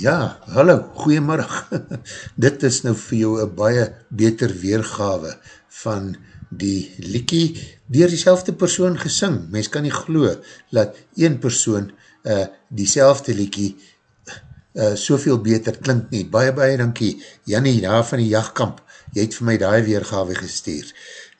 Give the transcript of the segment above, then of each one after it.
Ja, hallo, goeiemiddag. Dit is nou vir jou een baie beter weergawe van die liekie dier die persoon gesing. Mens kan nie glo dat een persoon uh, die liekie uh, soveel beter klink nie. Baie, baie dankie, Jannie, daar van die jachtkamp, jy het vir my die weergawe gestuur.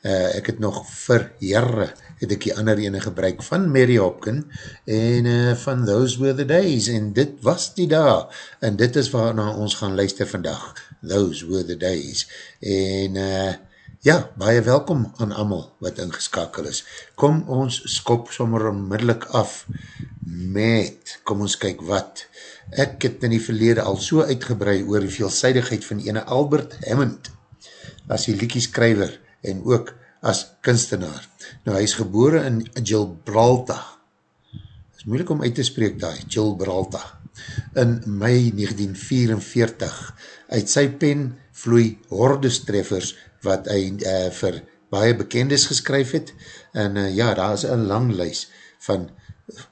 Uh, ek het nog vir jare het ek die ander ene gebruik van Mary Hopkin en uh, van Those Were The Days en dit was die dag en dit is waarna ons gaan luister vandag Those Were The Days. En uh, ja, baie welkom aan amal wat ingeskakel is. Kom ons skop sommer onmiddellik af met, kom ons kyk wat. Ek het in die verlede al so uitgebrei oor die veelzijdigheid van ene Albert Hammond as die liekieskryver en ook as kunstenaar. Nou, hy is gebore in Gibraltar. Het is moeilik om uit te spreek daar, Gibraltar. In mei 1944. Uit sy pen vloei hordestreffers wat hy uh, vir baie bekendes geskryf het. En uh, ja, daar is een lang lys van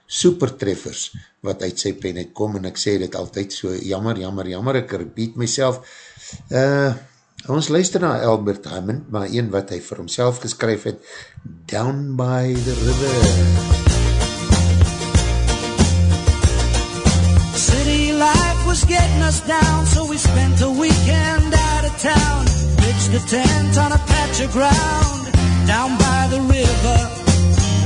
supertreffers wat uit sy pen het kom en ek sê dit altyd so jammer, jammer, jammer, ek repeat myself. Eh, uh, Ons luister na Albert Hammond, maar een wat hy vir homself geskryf het, Down by the River. City life was getting us down, so we spent a weekend out of town. Pitched a tent on a patch of ground, down by the river.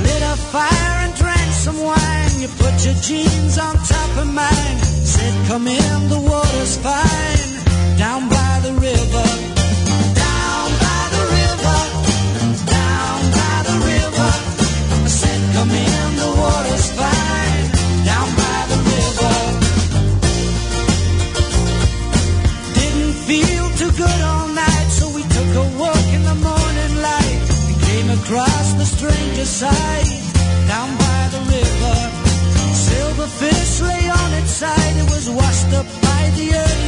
Lit a fire and drank some wine. You put your jeans on top of mine. Said, come in, the water's fine. Washed up by the early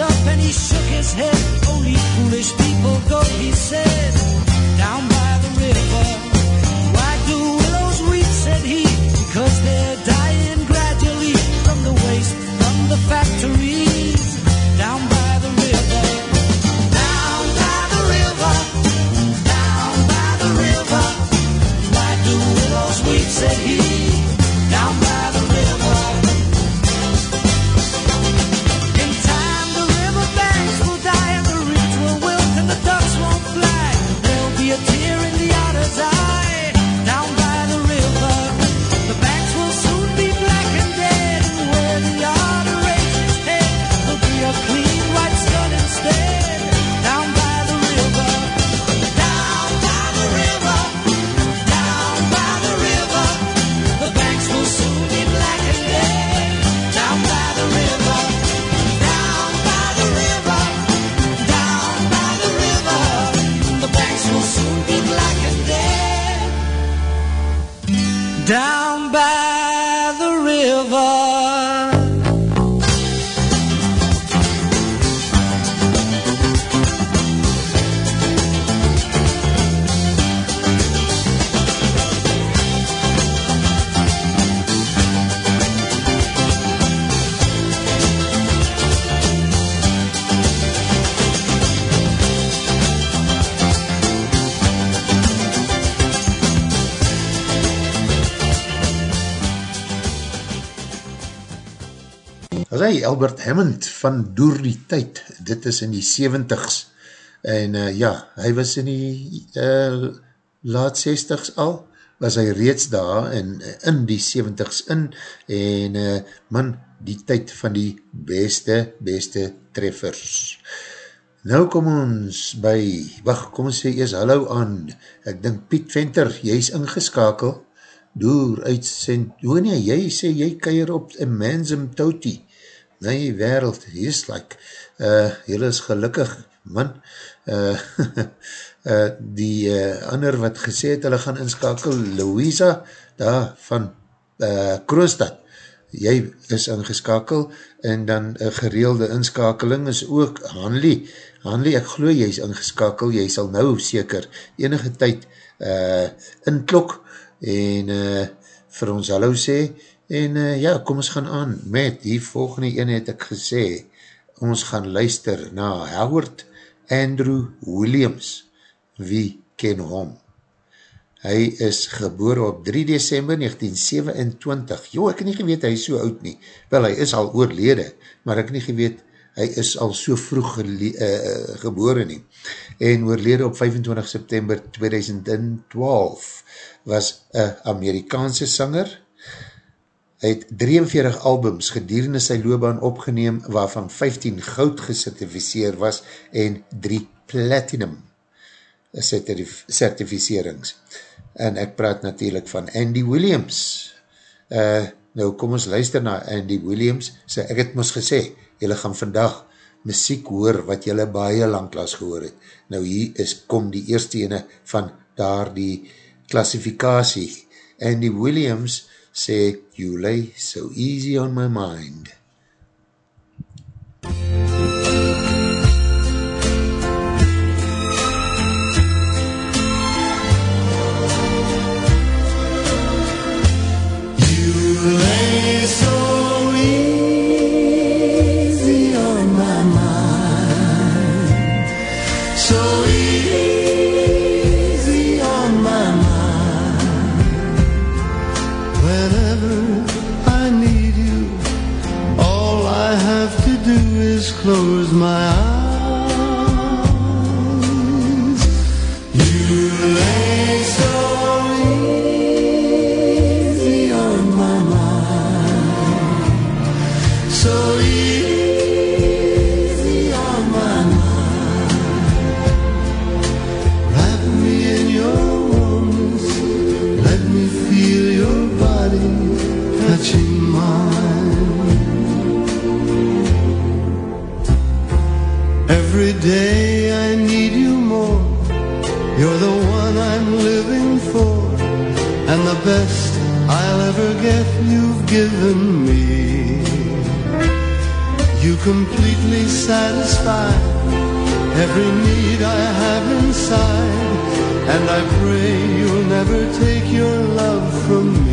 up and he shook his head. Only foolish people go, he said. Down by factory. Hy Albert Hammond van Door die Tyd, dit is in die 70s, en uh, ja, hy was in die uh, laat 60s al, was hy reeds daar en in die 70s in, en uh, man, die tyd van die beste, beste treffers. Nou kom ons by, wacht, kom ons sê eers hallo aan, ek dink Piet Venter, jy is ingeskakel, door uit Sint, hoe nie, jy sê jy keir op a mansum toutie, nee, wereld, hy is like, uh, jy is gelukkig, man, uh, uh, die uh, ander wat gesê het, hulle gaan inskakel, Louisa, daar van uh, Kroonstad, jy is ingeskakel, en dan een gereelde inskakeling is ook Hanlie, Hanlie, ek glo jy is ingeskakel, jy sal nou seker enige tyd uh, inklok, en uh, vir ons hallo sê, en uh, ja, kom ons gaan aan met die volgende ene het ek gesê, ons gaan luister na Howard Andrew Williams, wie ken hom? Hy is geboor op 3 december 1927, jo, ek nie geweet hy is so oud nie, wel hy is al oorlede, maar ek nie geweet hy is al so vroeg gele, uh, geboor nie, en oorlede op 25 september 2012, was een Amerikaanse sanger. Het 43 albums gedurende sy loopbaan opgeneem, waarvan 15 goud gecertificeer was en 3 platinum certificerings. En ek praat natuurlijk van Andy Williams. Uh, nou kom ons luister na Andy Williams, so ek het ons gesê, jylle gaan vandag muziek hoor wat jylle baie lang klas gehoor het. Nou hier is, kom die eerste ene van daar die klassifikatie. Andy Williams sê, you lay so easy on my mind. Completely satisfy every need I have inside, and I pray you'll never take your love from me.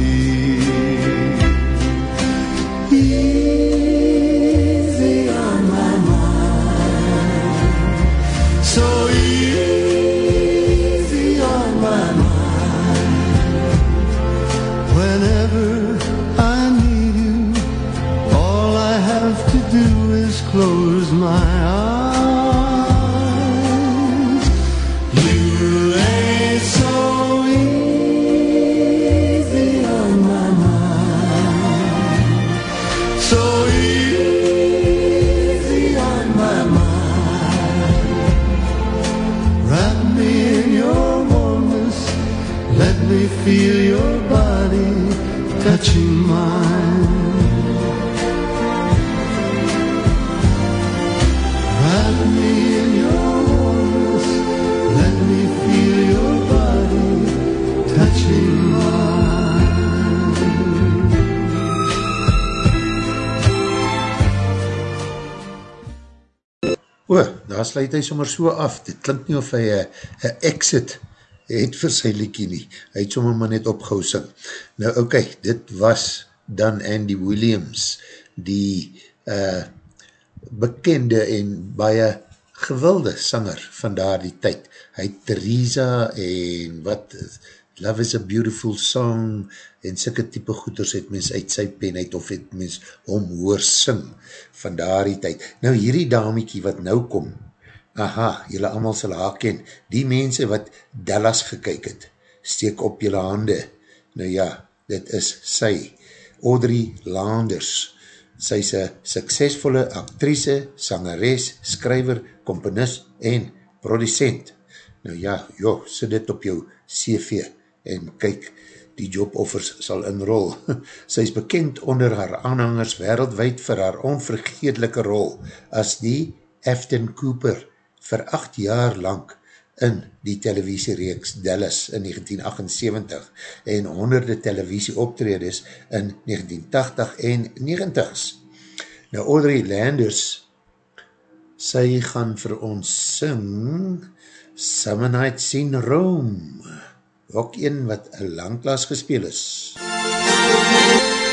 Daar sluit hy sommer so af, dit klink nie of hy een exit het vir sy liekie nie, hy het sommer maar net opgehousing. Nou oké, okay, dit was dan Andy Williams, die uh, bekende en baie gewilde sanger van daar die tyd. Hy Theresa en wat Love is a beautiful song, en sikke type goeders het mens uit sy pen uit, of het mens om hoor sing, van daar die tyd. Nou hierdie damiekie wat nou kom, aha, jylle allemaal sal haar ken, die mense wat Dallas gekyk het, steek op jylle hande, nou ja, dit is sy, Audrey Landers, sy is een suksesvolle actrice, sangeres, skryver, komponist en producent. Nou ja, joh, sit dit op jou CV en kyk, die joboffers sal inrol. Sy is bekend onder haar aanhangers wereldwijd vir haar onvergeetlike rol as die Afton Cooper vir acht jaar lang in die televisiereeks Dallas in 1978 en honderde televisie optredes in 1980 en 90s. Nou Audrey Landers sy gaan vir ons sing Summer Nights in Rome ook een wat een langklaas gespeel is. MUZIEK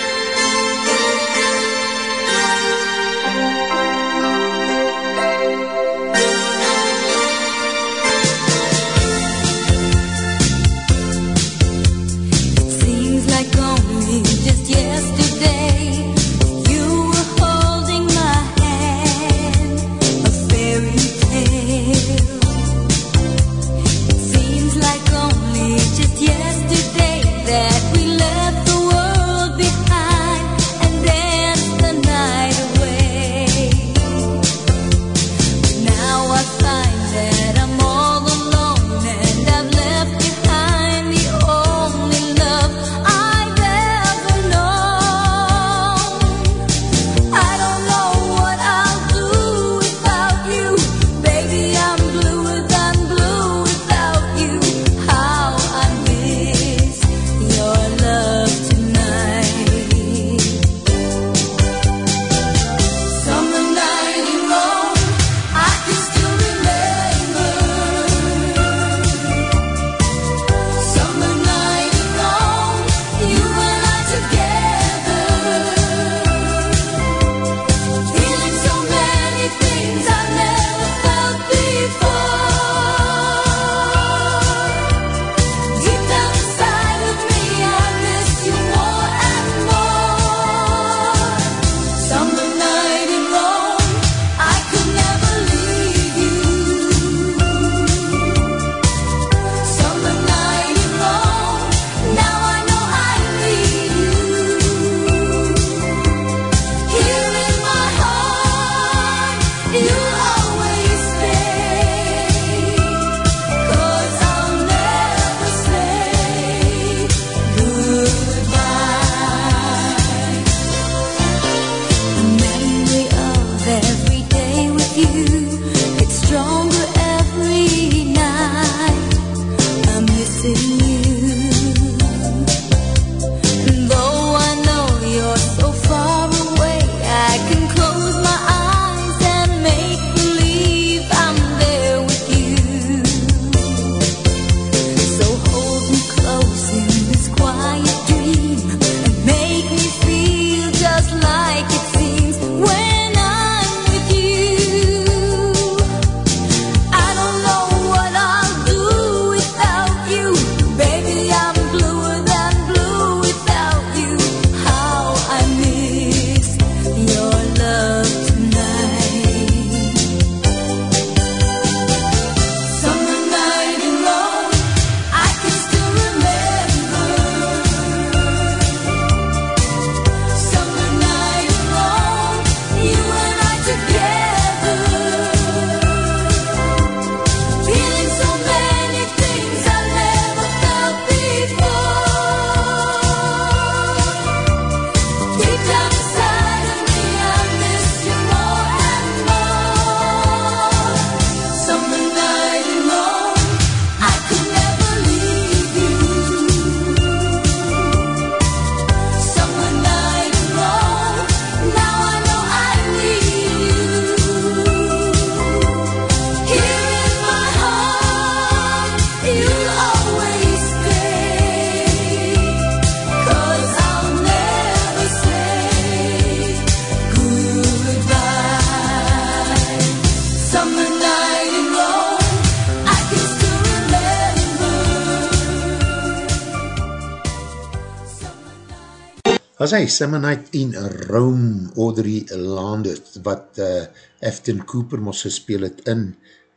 was hy, Simonite in Rome, Audrey Landers, wat uh, Afton Cooper moes gespeel het in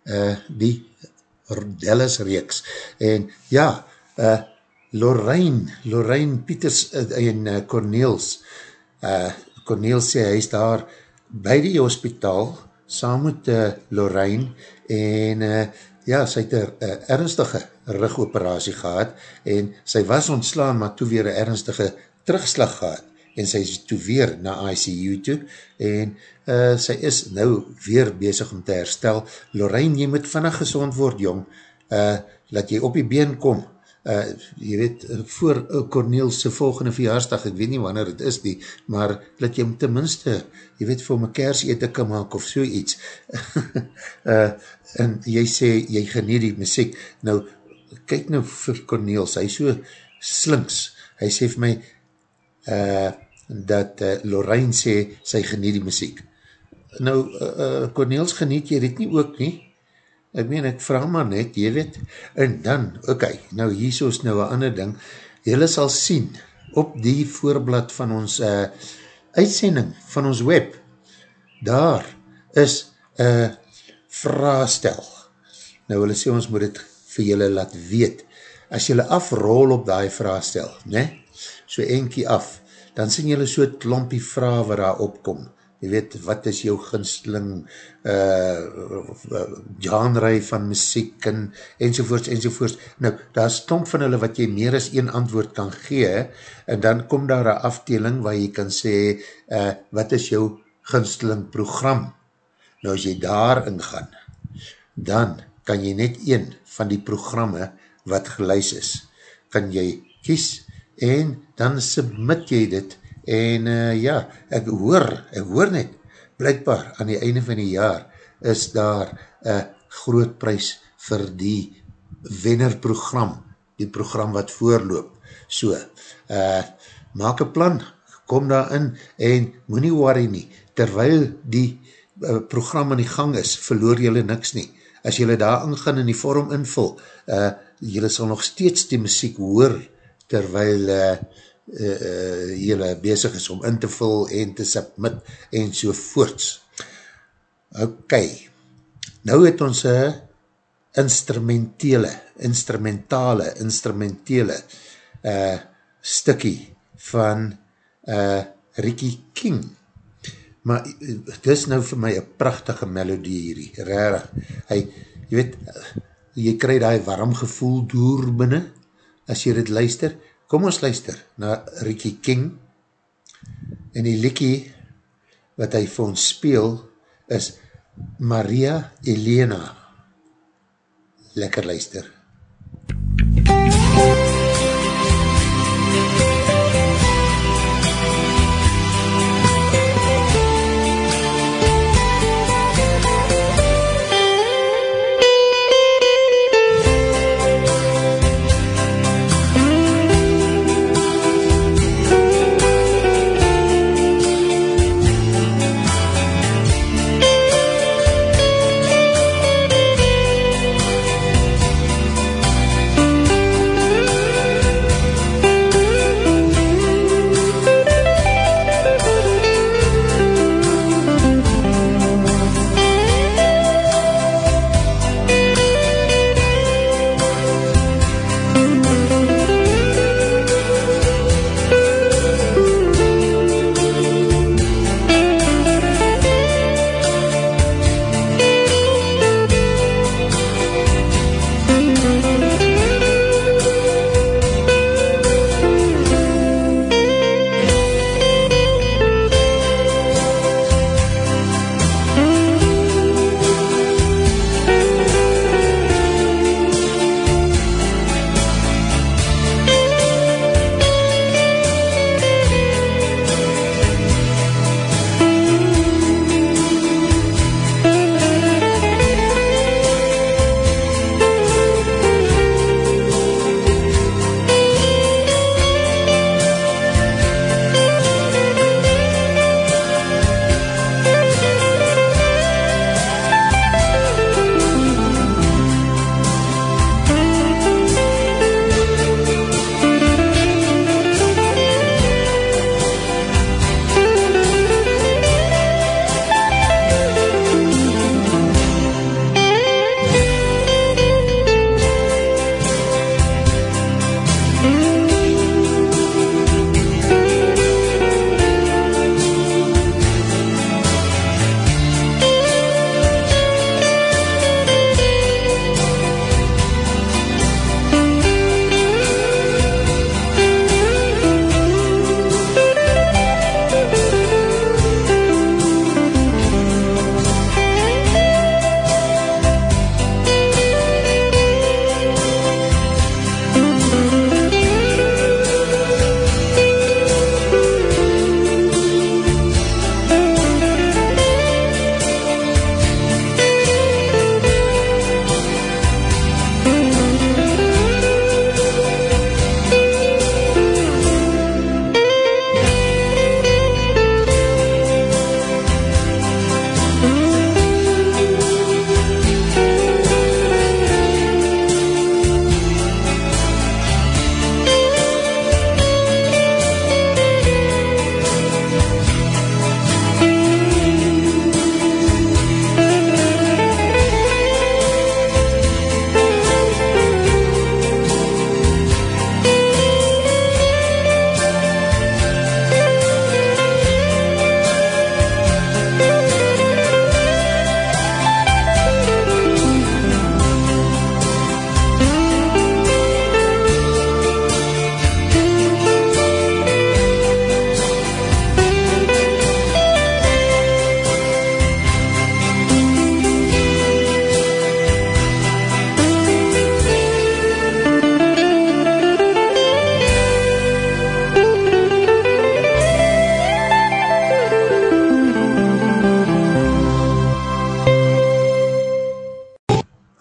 uh, die Dallas reeks. En ja, uh, Lorraine, Lorraine Pieters uh, en uh, Corneels, uh, Corneels sê hy is daar by die hospitaal, saam met uh, Lorraine, en uh, ja, sy het een uh, ernstige rugoperatie gehad, en sy was ontslaan, maar toe weer een ernstige terugslag gehad, en sy is toe weer na ICU toe, en uh, sy is nou weer bezig om te herstel. Lorraine, jy moet vannig gezond word, jong, uh, laat jy op die been kom, uh, jy weet, voor uh, Corneelse volgende verjaarsdag, ek weet nie wanneer het is die, maar laat jy tenminste, jy weet, vir my kers eten kan maak of so iets. uh, en jy sê, jy geniet die muziek. Nou, kyk nou vir Corneels, hy so slinks, hy sê vir my, uh, dat uh, Lorraine sê, sy geniet die muziek. Nou, uh, uh, Corneels geniet jy dit nie ook nie, ek meen, ek vraag maar net, jy weet, en dan, oké, okay, nou hier is nou een ander ding, jylle sal sien, op die voorblad van ons uh, uitsending, van ons web, daar is een uh, vraagstel, nou hulle sê ons moet het vir jylle laat weet, as jylle afrol op die vraagstel, ne, so enkie af, dan sien jylle so klompie vraag waar daar opkom, jy weet, wat is jou ginsling uh, genre van muziek en enzovoorts, enzovoorts. Nou, daar is stomp van hulle wat jy meer as een antwoord kan gee, en dan kom daar een afdeling waar jy kan sê, uh, wat is jou ginsling program? Nou, as jy daar ingaan, dan kan jy net een van die programme wat geluis is, kan jy kies, en dan submit jy dit, en uh, ja, ek hoor, ek hoor net, blijkbaar aan die einde van die jaar is daar een groot prijs vir die wennerprogram, die program wat voorloop. So, uh, maak een plan, kom daar in en moet nie worry nie, terwyl die uh, program in die gang is, verloor jylle niks nie. As jylle daar ingaan in die vorm invul, uh, jylle sal nog steeds die muziek hoor, terwyl uh, uh, jylle bezig is om in te vul en te submit en so voorts. Ok, nou het ons een instrumentele, instrumentale, instrumentele uh, stikkie van uh, Ricky King. Maar het is nou vir my een prachtige melodie hierdie, rarig. Hy, jy weet, jy krij die warm gevoel door binnen, as jy dit luister, Kom ons luister na Ricky King en die liekie wat hy vir ons speel is Maria Elena. Lekker luister.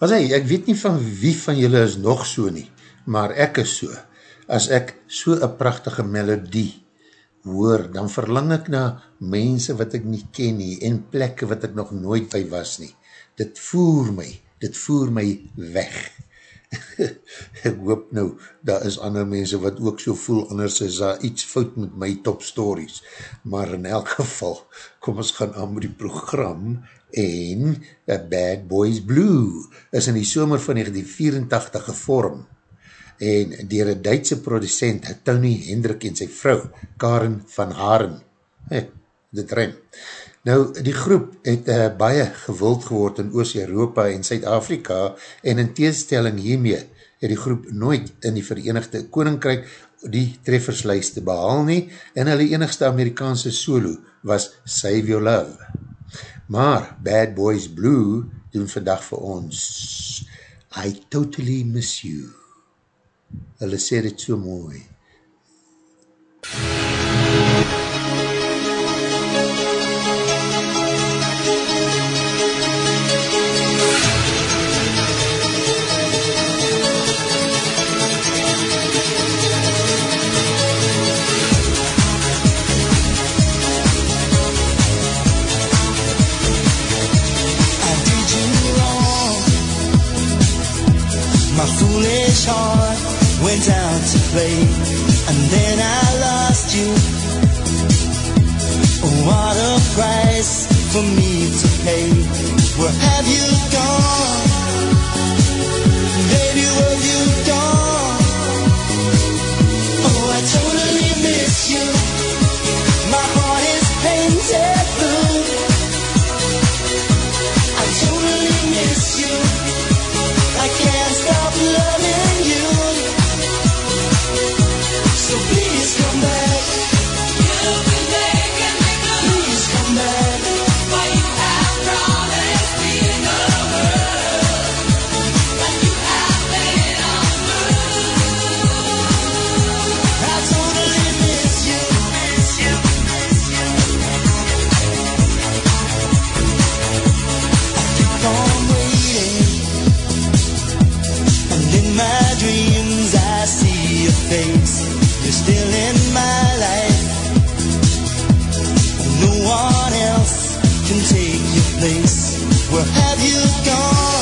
As hy, ek weet nie van wie van julle is nog so nie, maar ek is so. As ek so een prachtige melodie hoor, dan verlang ek na mense wat ek nie ken nie, en plekke wat ek nog nooit by was nie. Dit voer my, dit voer my weg. ek hoop nou, daar is ander mense wat ook so voel, anders is daar iets fout met my top stories. Maar in elk geval, kom ons gaan aan met die program, en A Bad Boys Blue is in die somer van 1984 gevorm, en dier een Duitse producent, Tony Hendrik en sy vrou, Karen van Haren. Dit rem. Nou, die groep het uh, baie gewild geword in Oost-Europa en Suid-Afrika en in tegenstelling hiermee het die groep nooit in die Verenigde Koninkryk die trefferslijste behaal nie en hulle enigste Amerikaanse solo was Save Your Love. Maar Bad Boys Blue doen vandag vir ons I Totally Miss You. Hulle sê dit so mooi. MUZIEK heart went out to play, and then I lost you. What a price for me to pay. Where have you gone? Still in my life. No one else can take your place. Where have you gone?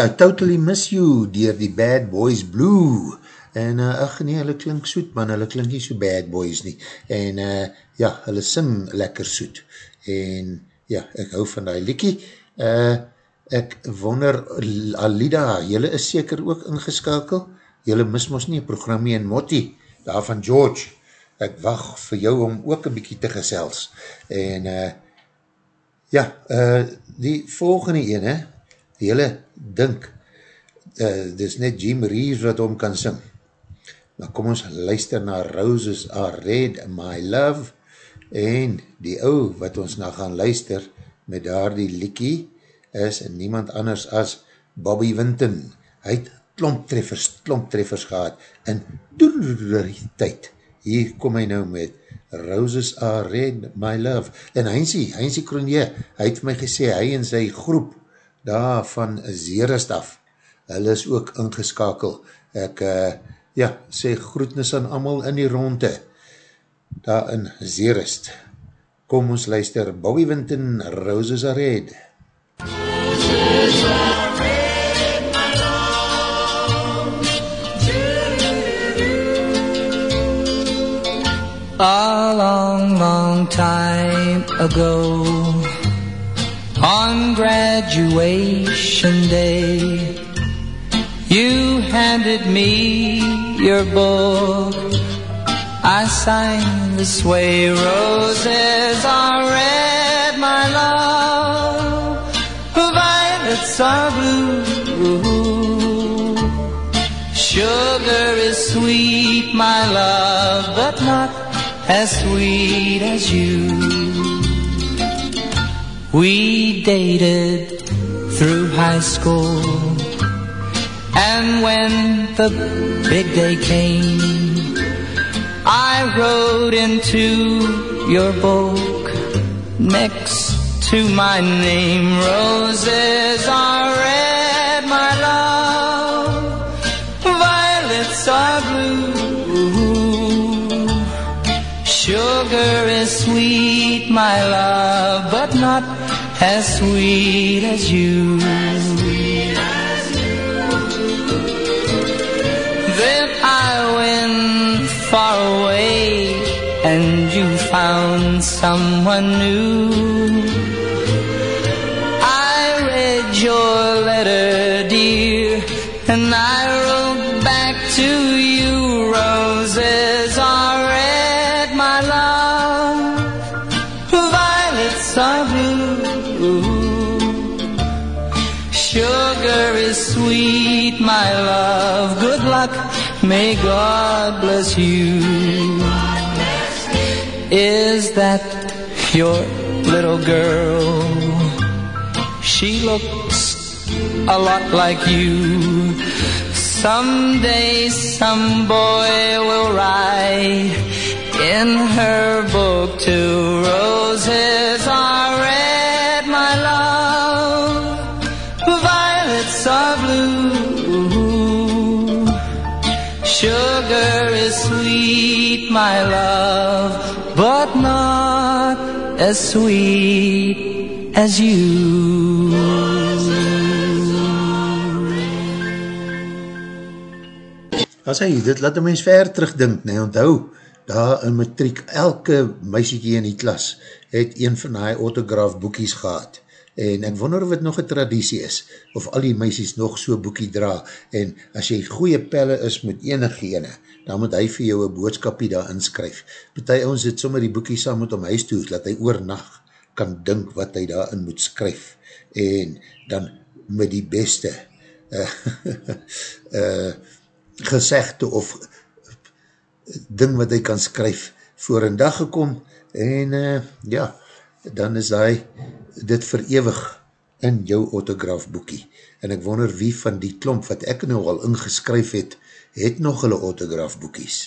I totally miss you, dier die Bad Boys Blue. en uh, ach nee, hulle klink soet, man, hulle klink nie so bad boys nie, en uh, ja, hulle sing lekker soet, en ja, ek hou van die liekie, uh, ek wonder, Alida, jylle is seker ook ingeskakel, jylle mis ons nie, programmie en Motti, daar van George, ek wacht vir jou om ook een bykie te gesels, en uh, ja, uh, die volgende ene, jylle dink, uh, dis net Jim Reeves wat om kan sing, maar kom ons luister na Roses Are Red, My Love, en die ou wat ons na gaan luister, met daar die liekie, is niemand anders as Bobby Winton. Hy het klomptreffers, klomptreffers gehad in die tyd. Hier kom hy nou met Roses are red, my love. En Heinzie, Heinzie Kronje, hy het my gesê, hy en sy groep daar van Zerest af, hulle is ook ingeskakel. Ek, uh, ja, sê groetnis aan allemaal in die ronde, daar in Zerest. Kom ons luister, Bobby Winton, Roses are red. Roses are red. A long, long time ago, on graduation day, you handed me your book. I signed this way, roses are red, my love, violets are blue. Sugar is sweet, my love, but not as sweet as you. We dated through high school, and when the big day came, I wrote into your book next to my name. Roses are red, my love, but not as sweet as you. Then I went far away and you found someone new. May God bless you. Is that your little girl? She looks a lot like you. Someday some boy will write in her book two roses are Sugar is sweet, my love, but not as sweet as you. As hy, dit laat een mens ver terugdink, nee, onthou, daar in matriek, elke meisiekie in die klas, het een van die autograaf boekies gehad, en ek wonder of het nog een traditie is, of al die meisies nog so boekie dra, en as jy goeie pelle is met enige ene, dan moet hy vir jou een boodskapie daar inskryf. Partij ons het sommer die boekie saam met om huis toe, dat hy oornacht kan dink wat hy daarin moet skryf, en dan met die beste uh, uh, gezegde of ding wat hy kan skryf voor een dag gekom en uh, ja, dan is hy dit verewig in jou autograafboekie en ek wonder wie van die klomp wat ek nou al ingeskryf het, het nog hulle autograafboekies.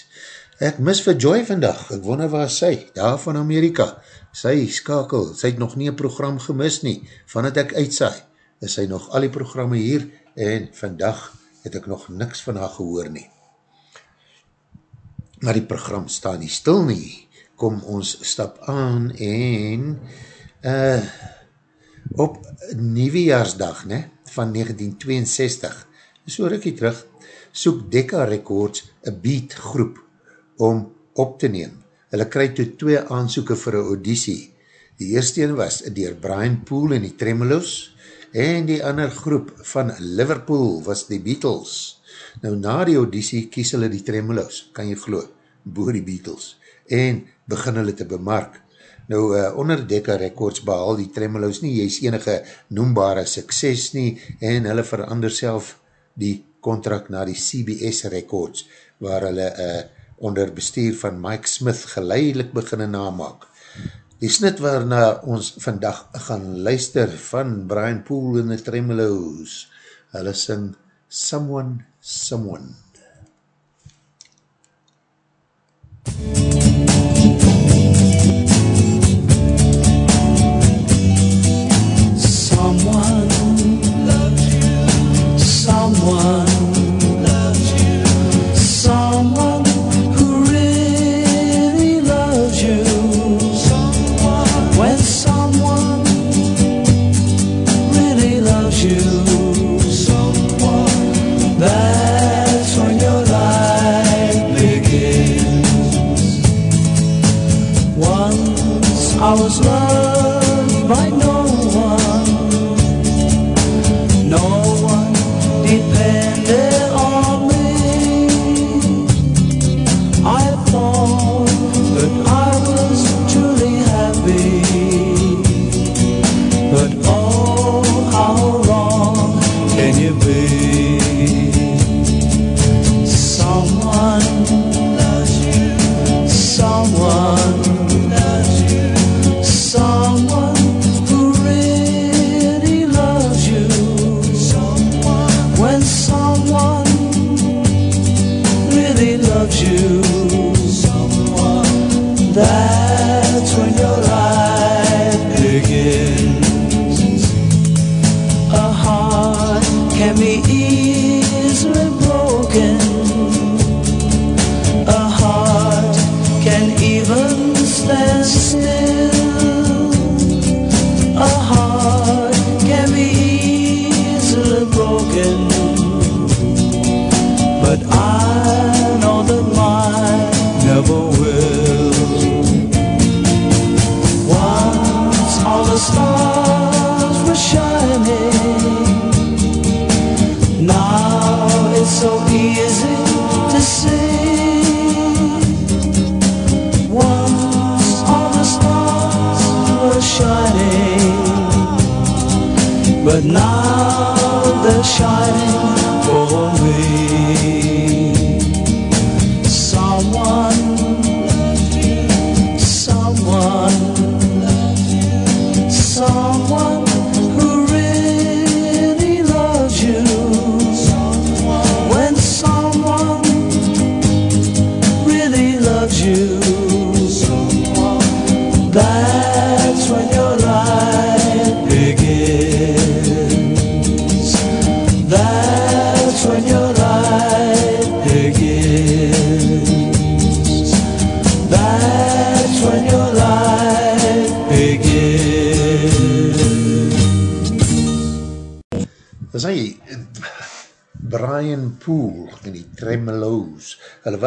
Ek mis vir Joy vandag, ek wonder waar sy, daar van Amerika, sy skakel, sy het nog nie een program gemis nie, van het ek uitsaai, is sy nog al die programme hier en vandag het ek nog niks van haar gehoor nie. Maar die program staan nie stil nie. Kom ons stap aan en uh, op Nieuwejaarsdag ne, van 1962 So rikkie terug, soek Decca Records een beat groep om op te neem. Hulle krij toe twee aansoeken vir een auditie. Die eerste een was dier Brian Poole en die Tremolos en die ander groep van Liverpool was die Beatles. Nou na die auditie kies hulle die Tremolos, kan jy glo, boor die Beatles en begin hulle te bemark. Nou, uh, onder Decca Records behal die Tremolos nie, jy is enige noembare sukses nie, en hulle verander self die contract na die CBS Records, waar hulle uh, onder bestuur van Mike Smith geleidelik beginne namaak. Die snit waarna ons vandag gaan luister van Brian Poole en die Tremolos, hulle sing Someone, Someone. Someone Someone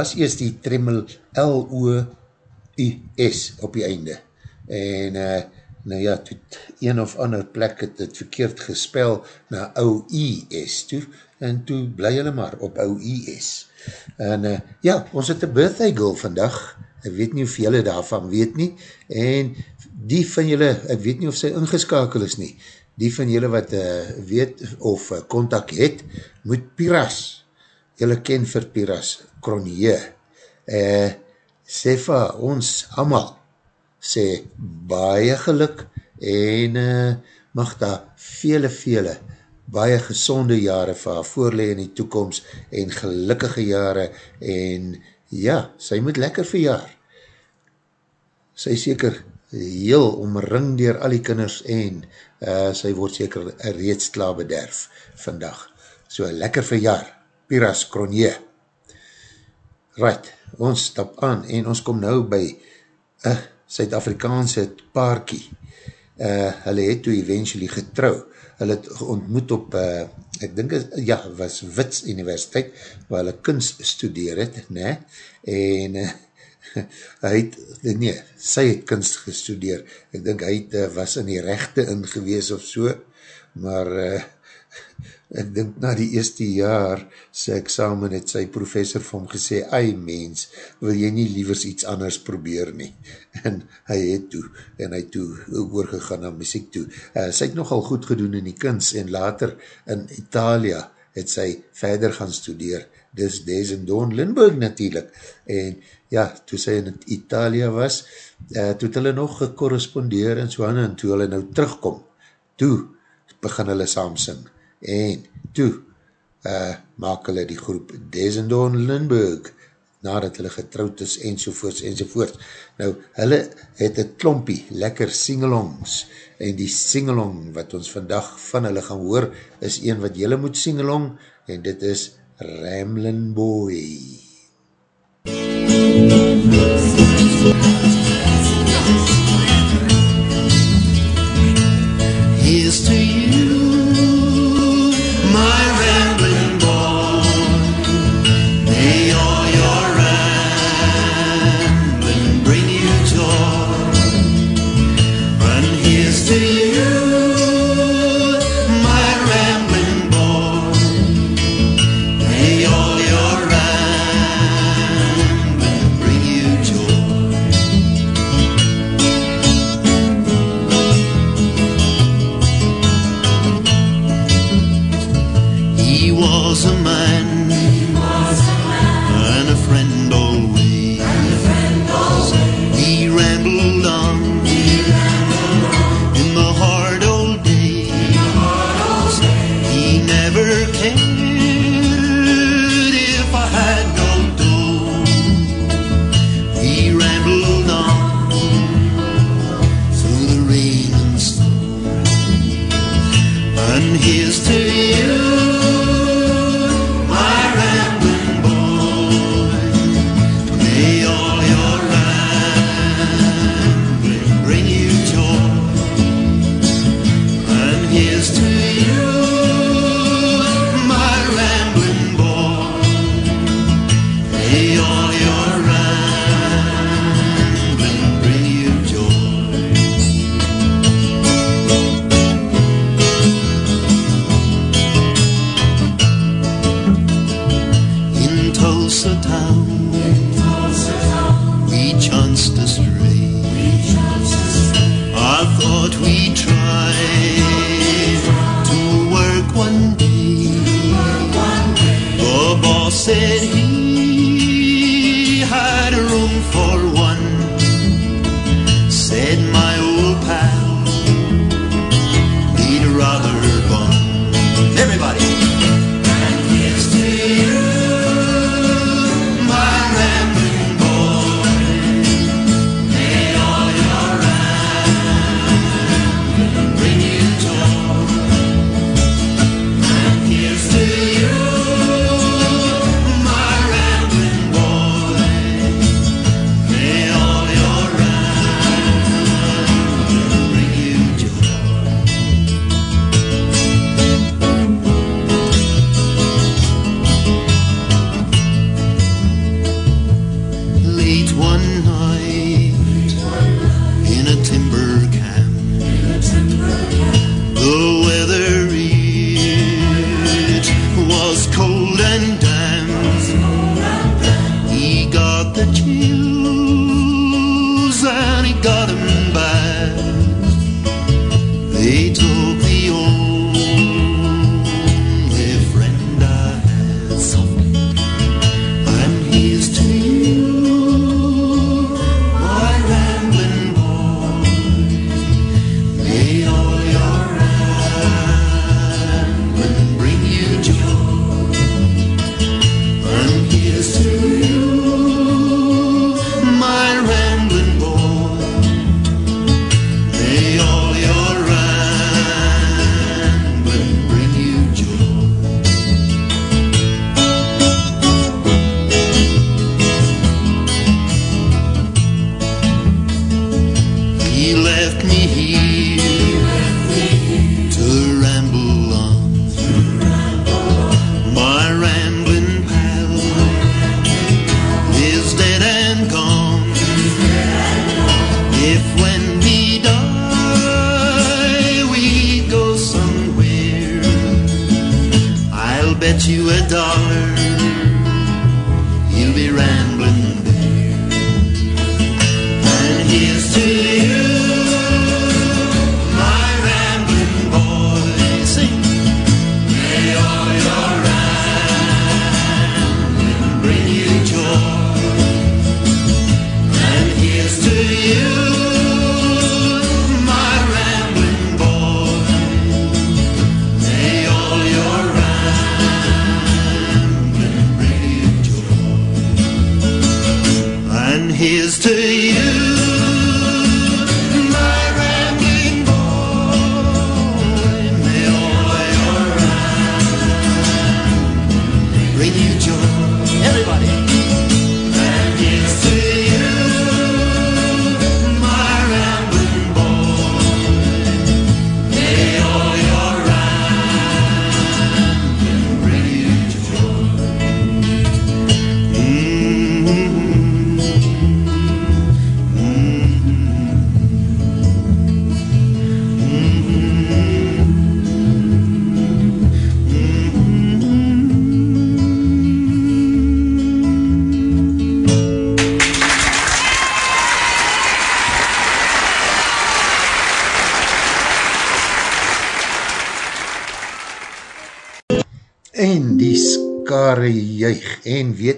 Was eerst die Tremol L-O-U-S op die einde. En uh, nou ja, toe een of ander plek het het verkeerd gespel na O-I-S toe. En toe bly hulle maar op O-I-S. En uh, ja, ons het een birthday girl vandag. Ek weet nie of julle daarvan weet nie. En die van julle, ek weet nie of sy ingeskakel is nie die van julle wat uh, weet of uh, contact het, moet Piras, julle ken vir Piras, Kronier, uh, sê vir ons allemaal, sê baie geluk en uh, mag daar vele, vele, baie gezonde jare vir haar voorlee in die toekomst en gelukkige jare en ja, sy moet lekker verjaar. Sy seker heel omring dier al die kinders en uh, sy word seker reeds klaar bederf vandag. So lekker verjaar, Piras Kronje. Right, ons stap aan en ons kom nou by een Suid-Afrikaanse paarkie. Uh, hulle het toe eventually getrouw, hulle het ontmoet op, uh, ek dink, ja, was Wits Universiteit, waar hulle kunst studeer het, ne, en uh, hy het, nee, sy het kunst gestudeer, ek dink hy het, uh, was in die rechte ingewees of so, maar uh, ek dink na die eerste jaar sy examen het sy professor vir hom gesê, ei mens, wil jy nie liewers iets anders probeer nie, en hy het toe, en hy toe oorgegaan na muziek toe. Uh, sy het nogal goed gedoen in die kunst, en later in Italia het sy verder gaan studeer, dis Des en Don Lindbergh natuurlijk, en ja, toe sy in Italia was, uh, toe het hulle nog gekorrespondeer en so aan, en toe hulle nou terugkom, toe begin hulle saam sing, en toe uh, maak hulle die groep Desendon Lindbergh, nadat hulle getrouwd is, enzovoorts, enzovoorts. Nou, hulle het een klompie, lekker singalongs, en die singalong wat ons vandag van hulle gaan hoor, is een wat julle moet singalong, en dit is Ramblin' Boy. Here's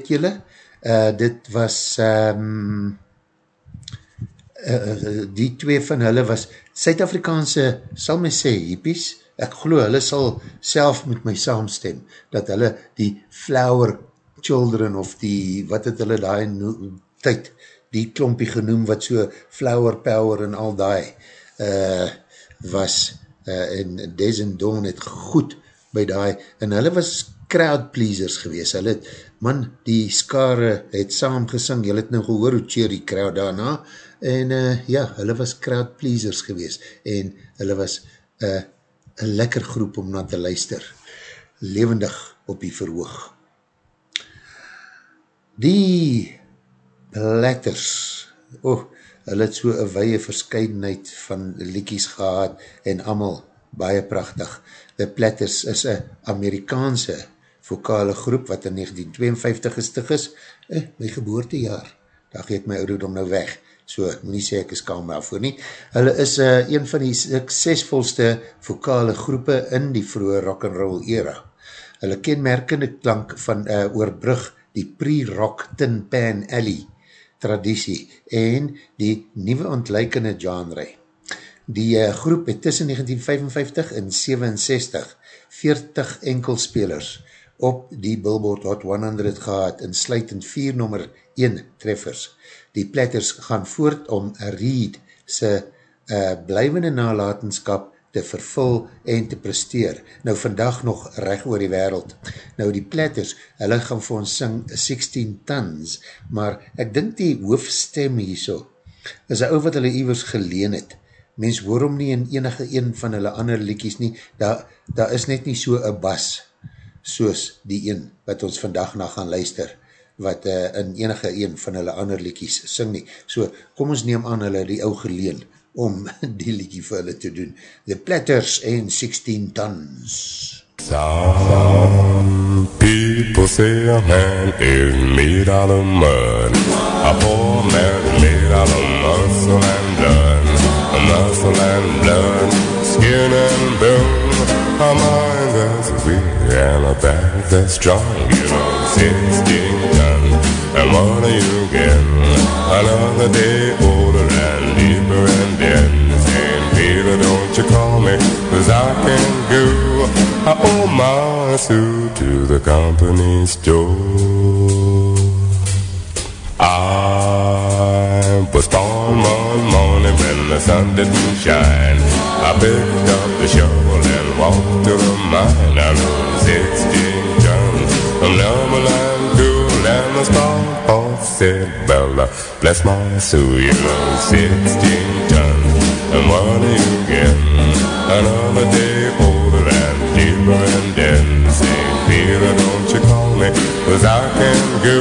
Weet julle, uh, dit was um, uh, die twee van hulle was Suid-Afrikaanse, sal my sê, hippies, ek glo hulle sal self met my saamstem, dat hulle die flower children of die, wat het hulle daai no- tyd, die klompie genoem wat so flower power en al daai uh, was uh, en Des en Don het goed by daai, en hulle was crowd pleasers gewees, hulle het, man, die skare het saam gesing, julle het nou gehoor hoe cheer die crowd daarna, en uh, ja, hulle was crowd pleasers gewees, en hulle was uh, een lekker groep om na te luister, levendig op die verhoog. Die letters, oh, hulle het so een weie verscheidenheid van liekies gehad en allemaal baie prachtig. The Platters is een Amerikaanse vokale groep wat in 1952 gestig is, eh, my geboortejaar, daar geet my ouderdom nou weg, so moet nie sê ek is kalm daarvoor nie. Hulle is uh, een van die suksesvolste vokale groepe in die vroege rock'n'roll era. Hulle kenmerkende klank van uh, oorbrug die pre-rock Tin Pan Alley traditie en die nieuwe ontluikende genre. Die uh, groep het tussen 1955 en 67 40 enkelspelers op die Billboard Hot 100 gehad en sluitend 4 nummer 1 treffers. Die platters gaan voort om Reed sy uh, blijvende nalatenskap te vervul en te presteer. Nou vandag nog recht oor die wereld. Nou die platters, hulle gaan vir ons sing 16 tons, maar ek dink die hoofstem hierso, is een ou wat hulle iwers geleen het. Mens hoor hom nie in enige een van hulle ander liekies nie, daar da is net nie so een bas, soos die een wat ons vandag na gaan luister, wat uh, in enige een van hulle ander liekies sing nie. So, kom ons neem aan hulle die ou geleen, om die liekie vir hulle te doen. The Platters en 16 Tons. Some people say a man is made out of mud. A poor man made out of muscle and blood. Muscle and blood, skin and bone. A mind that's weak and a back that's strong. You know, 16 tons. And what do you get? Another day older and deeper and dead. Saying, Peter, don't you call me, cause I can go. I owe my suit to the company store. I was born one morning when the sun didn't shine. I picked up the shovel walked to the mine. I rode 16 tons from Lumberland cool and the star boss said, Bella, bless my soul, you know, 16 tons. And what do you get? Another day older and deeper and dancing. Peter, don't you call me, cause I can't go.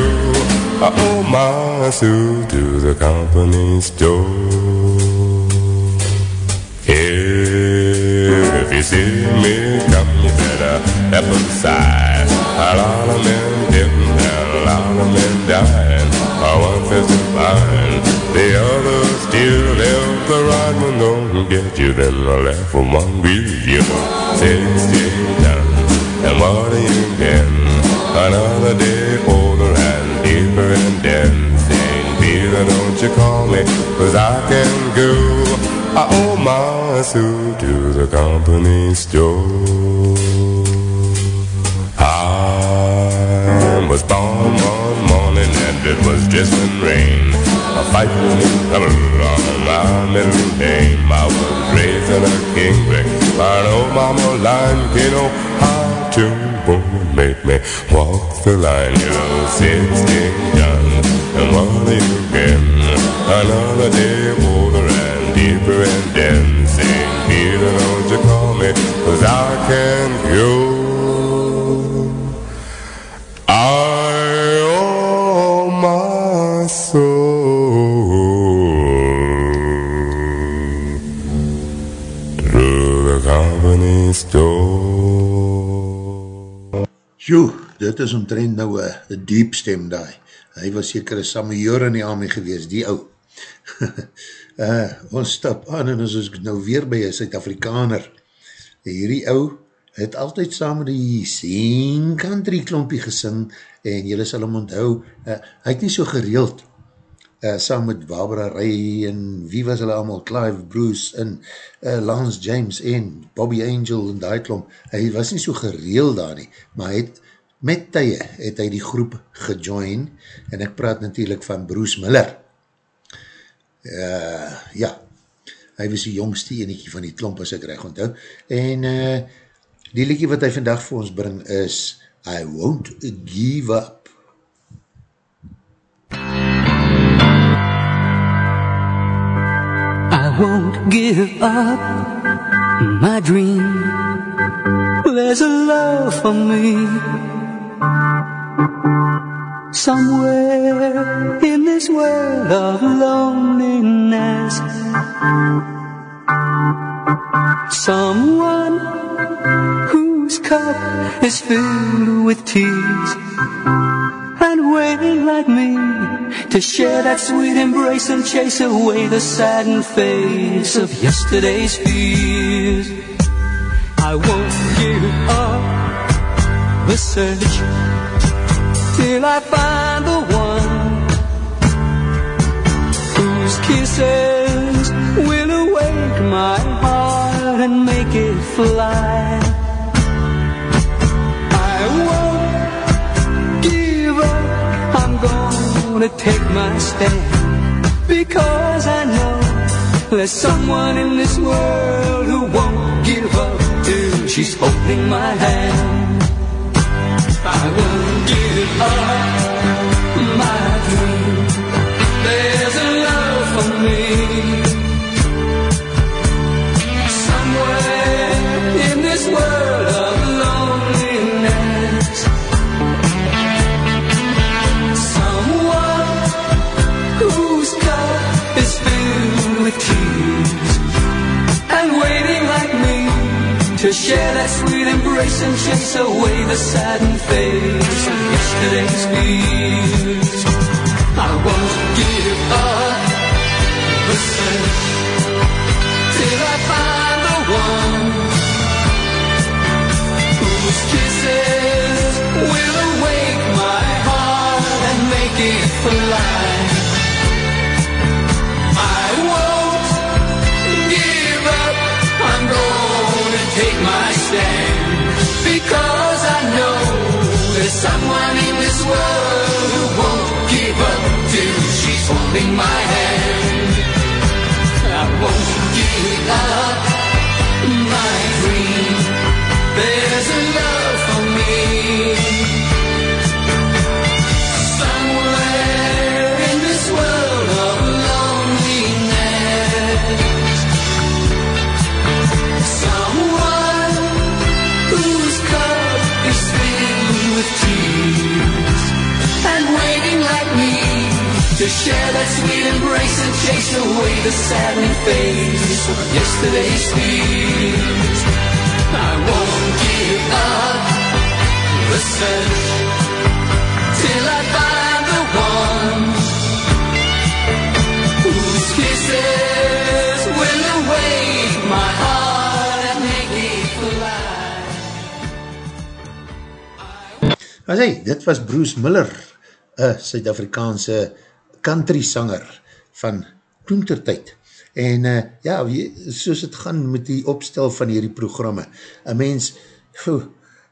I owe my suit to the company store. If you see me come, you better step aside. A lot of men didn't and a lot of men died. One fist is fine, the other still left the right one don't get you, then the left one will you. Sixteen done, and what do you get? Another day older and deeper in dancing. Peter, don't you call me, cause I can go. I owe my suit to the company store. I was born one morning and it was drizzling rain. A fighting color on my middle name. I was raised in a king brick by an old oh, mama line. You know how to make me walk the line. You know, sixteen guns and you getting? Another day oh, and deeper in dancing. Peter, don't you call me, cause I can go. I owe my soul to the company store. Joe, dit is omtrent nou een diep stem daai. Hy was seker een Samuel in die army gewees, die ou. Uh, ons stap aan en ons is nou weer by een Suid-Afrikaner. Hierdie ou het altyd saam met die Sing Country klompie gesing en jylle sal hom onthou, uh, hy het nie so gereeld uh, saam met Barbara Ray en wie was hulle allemaal, Clive Bruce en uh, Lance James en Bobby Angel en die klomp, hy was nie so gereeld daar nie, maar hy het met tye het hy die groep gejoin en ek praat natuurlijk van Bruce Miller. Uh, ja, hy was die jongste eniekie van die klomp as ek reg onthou en uh, die liekie wat hy vandag vir ons bring is I Won't Give Up. I won't give up my dream. There's a love for me somewhere in this world of loneliness. Someone whose cup is filled with tears and waiting like me to share that sweet embrace and chase away the saddened face of yesterday's fears. I won't give up the search till I find kisses will awake my heart and make it fly. I won't give up. I'm gonna take my stand because I know there's someone in this world who won't give up till she's holding my hand. I won't give up share that sweet embrace and chase away the saddened face of yesterday's fears. I won't give up search till I find the one whose kisses will awake my heart and make it fly. Take my stand because I know there's someone in this world who won't give up till she's holding my hand. I won't give up to share that sweet embrace and chase away the saddening face of yesterday's fears. I won't give up the search till I find the one whose kisses will awake my heart and make it fly. As hy, dit was Bruce Miller, een Suid-Afrikaanse country sanger van Toentertijd. En uh, ja, soos het gaan met die opstel van hierdie programme, een mens, oh,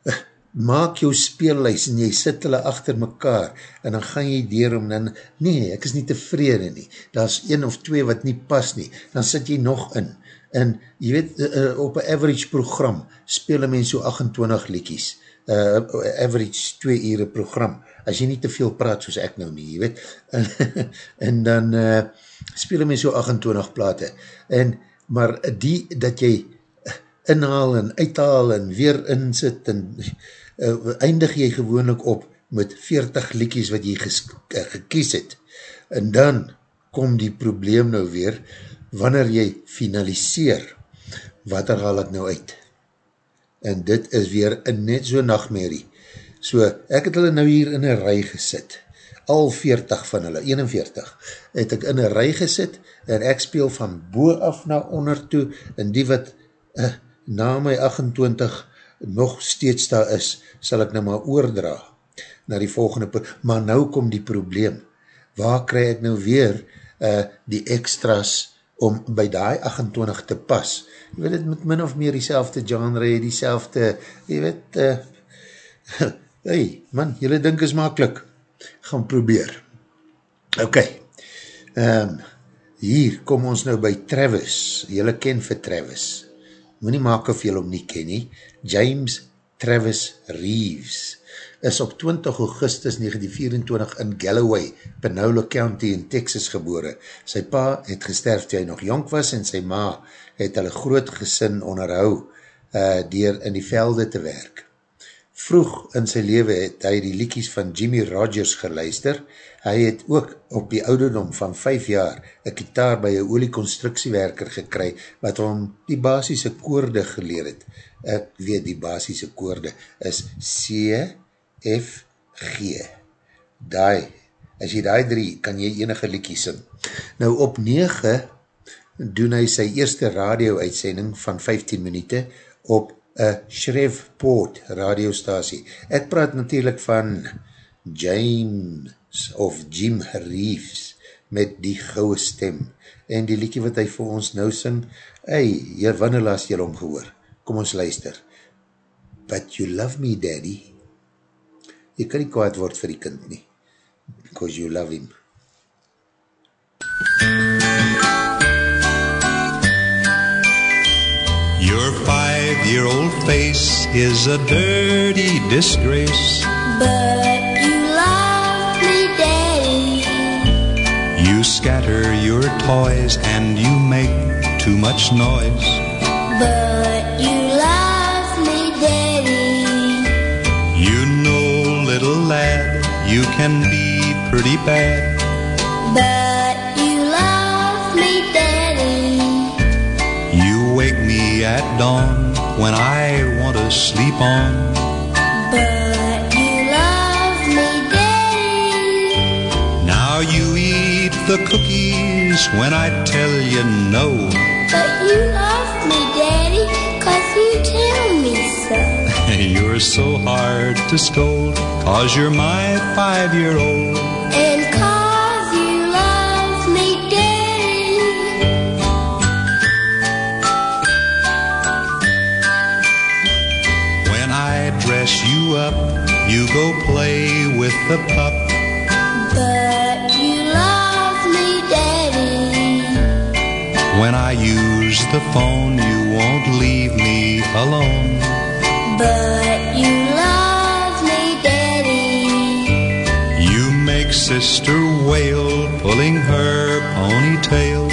uh, maak jou speellys en jy sit hulle achter mekaar en dan gaan jy dier om dan, nee, ek is nie tevrede nie, daar is een of twee wat nie pas nie, dan sit jy nog in, en jy weet, uh, op een average program speel een mens so 28 liekies, uh, average 2 ure program, as jy nie te veel praat soos ek nou nie, jy weet, en, en dan uh, speel een mens so 28 plate, en, maar die, dat jy inhaal en uithaal en weer insit en uh, eindig jy gewoonlik op met 40 liekies wat jy ges, uh, gekies het. En dan kom die probleem nou weer, wanneer jy finaliseer, wat er haal ek nou uit? En dit is weer net so nachtmerrie. So, ek het hulle nou hier in een rij gesit, al 40 van hulle, 41, het ek in een rij gesit, en ek speel van boe af na onder toe, en die wat uh, na my 28 nog steeds daar is, sal ek nou maar oordra na die volgende, pro- maar nou kom die probleem, waar kry ek nou weer uh, die extras om by die 28 te pas? Jy weet, het moet min of meer die selfde genre, die selfde, jy weet, uh, hey, man, jylle dink is makkelijk, gaan probeer. Ok, um, hier kom ons nou by Travis, jylle ken vir Travis, moet nie maak of jylle om nie ken nie, James Travis Reeves, is op 20 augustus 1924 in Galloway, Penola County in Texas gebore. Sy pa het gesterf toe hy nog jonk was en sy ma het hulle groot gesin onderhou uh, dier in die velde te werk. Vroeg in sy leven het hy die liekies van Jimmy Rogers geluister. Hy het ook op die ouderdom van 5 jaar een kitaar by een olieconstructiewerker gekry wat hom die basisse koorde geleer het. Ek weet die basisse koorde is C, F, G. Daai, as jy daai drie, kan jy enige liekie sing. Nou op 9 doen hy sy eerste radio-uitsending van 15 minuten op een Shreveport radiostasie. Ek praat natuurlijk van James of Jim Reeves met die gouwe stem. En die liekie wat hy vir ons nou sing, hey, hier, wanneer laas jy hom gehoor? Kom ons luister. But you love me, daddy. Jy kan nie kwaad word vir die kind nie. Because you love him. Your five-year-old face is a dirty disgrace. But you love me, Daddy. You scatter your toys and you make too much noise. But you love me, Daddy. You know, little lad, you can be pretty bad. But you love me, Daddy. You wake me at dawn when I want to sleep on. But you love me, Daddy. Now you eat the cookies when I tell you no. But you love me, Daddy, cause you tell me so. You're so hard to scold, cause you're my five-year-old. And cause you go play with the pup. But you love me, Daddy. When I use the phone, you won't leave me alone. But you love me, Daddy. You make sister wail, pulling her ponytail.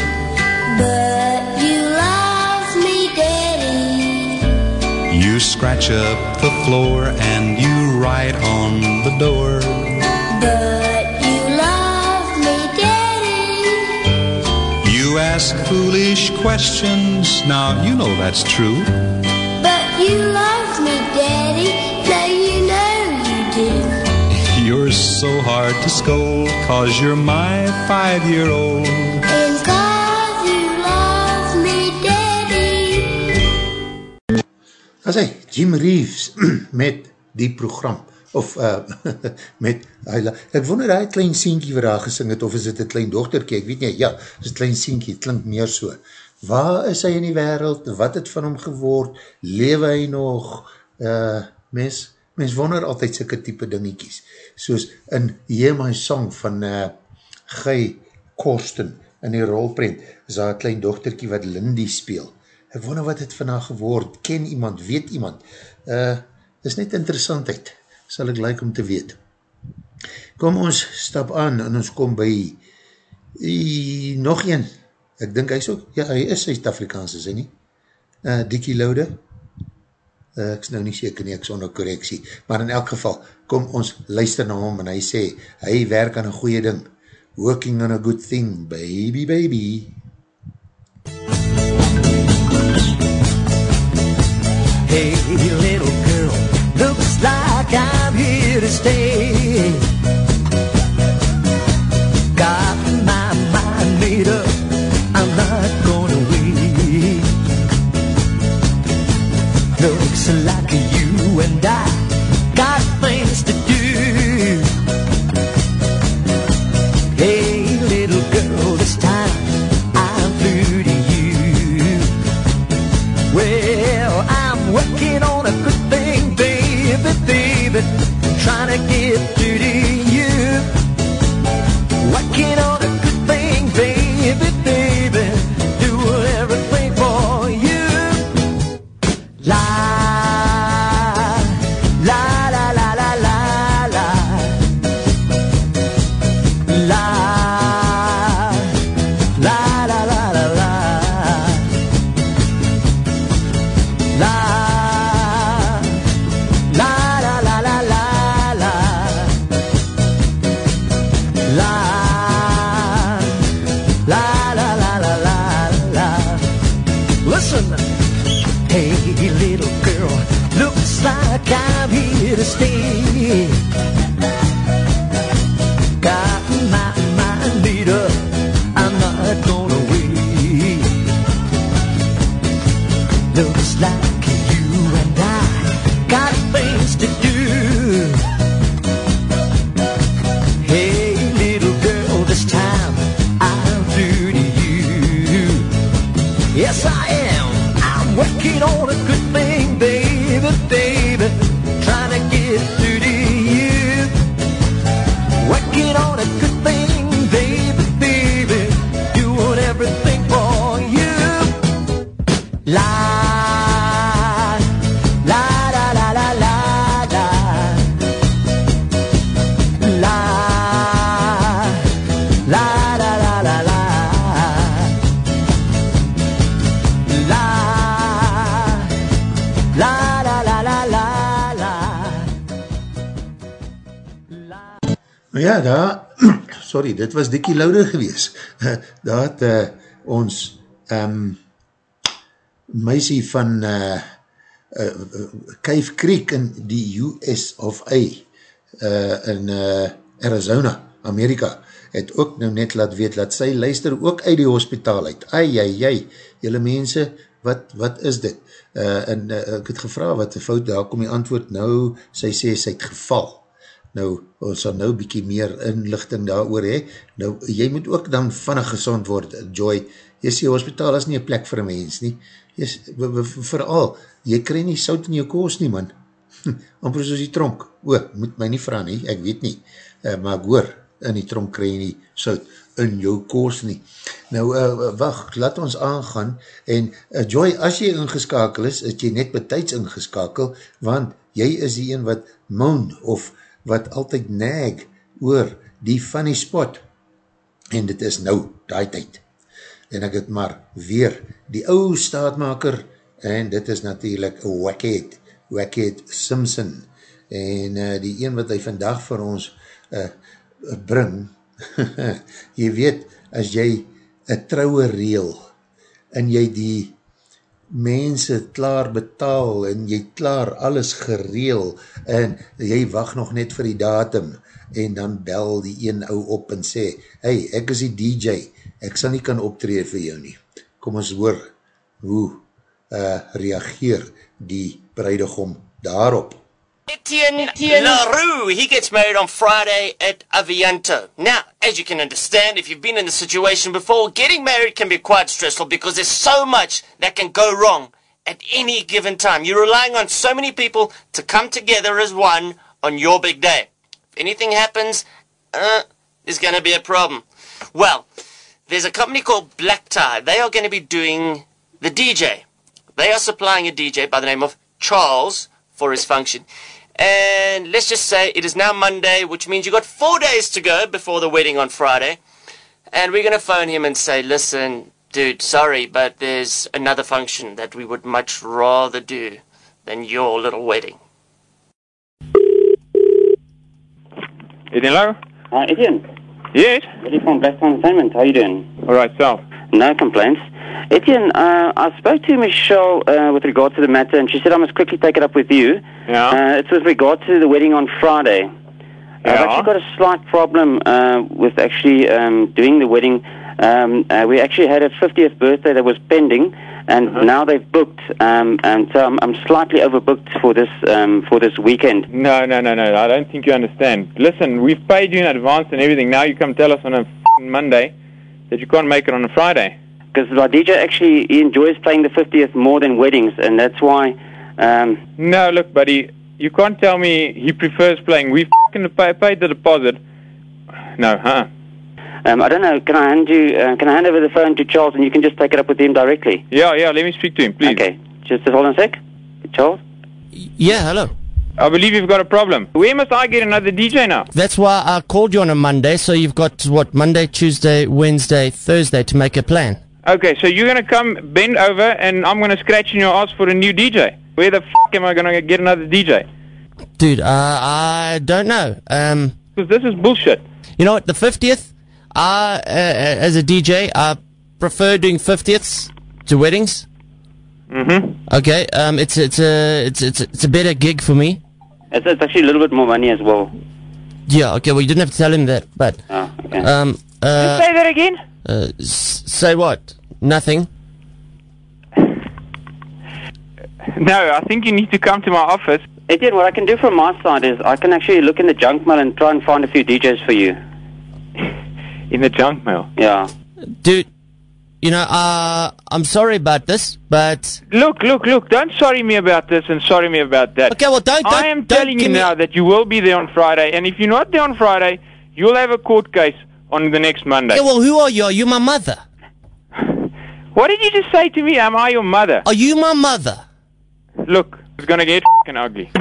But you love me, Daddy. You scratch up the floor and you write on the door. But you love me, Daddy. You ask foolish questions, now you know that's true. But you love me, Daddy. Now you know You're so hard to scold, cause you're my five year old. And 'cause you love me, Daddy. As hy, Jim Reeves, met die program, of uh, met, ek wonder hy klein sienkie waar hy gesing het, of is dit een klein dochterkie, ek weet nie, ja, is het klein sienkie, klink meer so. Waar is hy in die wereld, wat het van hom geword, lewe hy nog, uh, mens, mens wonder altyd syke type dingetjies, soos in Hear My Song van uh, Guy Korsten, in die rolprent, is daar een klein dochterkie wat Lindy speel, ek wonder wat het van haar geword, ken iemand, weet iemand, uh, is net interessantheid, sal ek like om te weet. Kom ons stap aan en ons kom by die, nog een, ek dink hy is ook, ja hy is Suid-Afrikaans is hy nie, uh, Dickie Laude, uh, ek is nou nie seker nie, ek is onder correctie, maar in elk geval, kom ons luister na hom en hy sê, hy werk aan een goeie ding, working on a good thing, baby, baby. Hey, little girl, like I'm here to stay. Got my mind made up, I'm not gonna wait. Looks like you and I like I'm here to stay Got my mind made up I'm not gonna wait Looks like sorry, dit was Dickie Laude gewees. Daar het uh, ons um, meisie van uh, uh, Cave Creek in die US of A uh, in uh, Arizona, Amerika, het ook nou net laat weet, dat sy luister ook uit die hospitaal uit. Ai, ai, ai, jylle mense, wat, wat is dit? Uh, en uh, ek het gevra wat die fout, daar kom die antwoord nou, sy sê sy het geval. Nou, ons sal nou bykie meer inlichting daar oor hee. Nou, jy moet ook dan vannig gezond word, Joy. Jy sê, hospitaal is nie een plek vir een mens nie. Jy is, vooral, jy krij nie sout in jou koos nie, man. Amper soos die tronk. O, moet my nie vraag nie, ek weet nie. Uh, maar ek hoor, in die tronk krij nie sout in jou koos nie. Nou, uh, wacht, laat ons aangaan. En, uh, Joy, as jy ingeskakel is, is jy net betijds ingeskakel, want jy is die een wat moan, of wat altyd nag oor die funny spot. En dit is nou, die tyd. En ek het maar weer die ou staatmaker, en dit is natuurlijk Wackhead, Wackhead Simpson. En uh, die een wat hy vandag vir ons uh, bring, jy weet, as jy een trouwe reel, en jy die mense klaar betaal en jy klaar alles gereel en jy wacht nog net vir die datum en dan bel die een ou op en sê, hey, ek is die DJ, ek sal nie kan optree vir jou nie. Kom ons hoor hoe uh, reageer die bruidegom daarop. Etienne LaRue, he gets married on Friday at Avianto. Now, as you can understand, if you've been in the situation before, getting married can be quite stressful because there's so much that can go wrong at any given time. You're relying on so many people to come together as one on your big day. If anything happens, uh, there's going to be a problem. Well, there's a company called Black Tie. They are going to be doing the DJ. They are supplying a DJ by the name of Charles for his function. And let's just say it is now Monday, which means you've got four days to go before the wedding on Friday. And we're going to phone him and say, listen, dude, sorry, but there's another function that we would much rather do than your little wedding. Hello? Uh, Etienne, Yes? Eddie from Blackstone Entertainment. How are you doing? All right, self. No complaints. Etienne, uh, I spoke to Michelle uh, with regard to the matter, and she said I must quickly take it up with you. Yeah. Uh, it's with regard to the wedding on Friday. Yeah. I've actually got a slight problem uh, with actually um, doing the wedding. Um, uh, we actually had a 50th birthday that was pending, and Uh-huh. now they've booked, um, and so I'm, I'm slightly overbooked for this um, for this weekend. No, no, no, no. I don't think you understand. Listen, we've paid you in advance and everything. Now you come tell us on a Monday that you can't make it on a Friday. Because my DJ actually he enjoys playing the 50th more than weddings, and that's why. Um, No, look, buddy, you can't tell me he prefers playing. We've f***ing pay, paid the deposit. No, huh? um, I don't know. Can I hand you? Uh, can I hand over the phone to Charles, and you can just take it up with him directly? Yeah, yeah, let me speak to him, please. Okay. Just hold on a sec, Charles. Yeah, hello. I believe you've got a problem. Where must I get another DJ now? That's why I called you on a Monday, so you've got, what, Monday, Tuesday, Wednesday, Thursday to make a plan. Okay, so you're going to come bend over and I'm going to scratch in your ass for a new DJ. Where the fuck am I going to get another DJ? Dude, uh, I don't know. Um, Because this is bullshit. you know what, the 50th, I, uh, as a DJ, I prefer doing 50ths to weddings. Mm-hmm. Okay, um, it's, it's a, it's, it's, it's a better gig for me. It's, it's actually a little bit more money as well. Yeah, okay, well, you didn't have to tell him that, but, Oh, okay. um, uh, Say that again? Uh, s- say what? Nothing. No, I think you need to come to my office. Etienne, what I can do from my side is I can actually look in the junk mail and try and find a few DJs for you. In the junk mail. Yeah. Dude, you know, uh, I'm sorry about this, but Look, look, look, don't sorry me about this and sorry me about that. Okay, well, don't- I don't- am don't telling you me- now that you will be there on Friday, and if you're not there on Friday, you'll have a court case on the next Monday. yeah, well, who are you? Are you my mother? What did you just say to me? Am I your mother? Are you my mother? Look, it's gonna get fing ugly.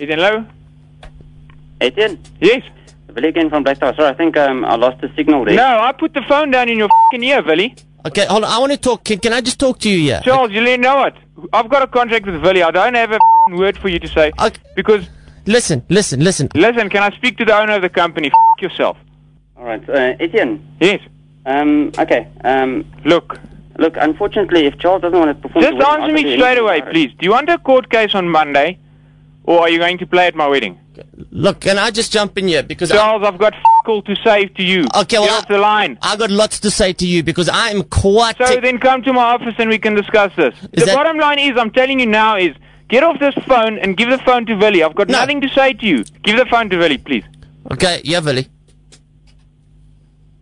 Ethan Lowe? Etienne, Yes? Billy again from Black Tower. Sorry, I think um, I lost the signal there. No, I put the phone down in your fing ear, Billy. Okay, hold on. I want to talk. Can, can I just talk to you here? Charles, you know what? I've got a contract with Billy. I don't have a fing word for you to say. Okay. Because, Listen, listen, listen. listen, can I speak to the owner of the company? F yourself. All right, uh, Etienne. Yes. Um, okay. Um, Look, look, unfortunately, if Charles doesn't want to perform, just wedding, answer me straight away, please. Do you want a court case on Monday, or are you going to play at my wedding? Look, can I just jump in here because I, Charles, I've got f all to say to you. Okay, well, Get off the line. I got lots to say to you because I am quite. So then come to my office and we can discuss this. the that- bottom line is, I'm telling you now, is get off this phone and give the phone to Willie. I've got No. nothing to say to you. Give the phone to Willie, please. okay, yeah, Willie.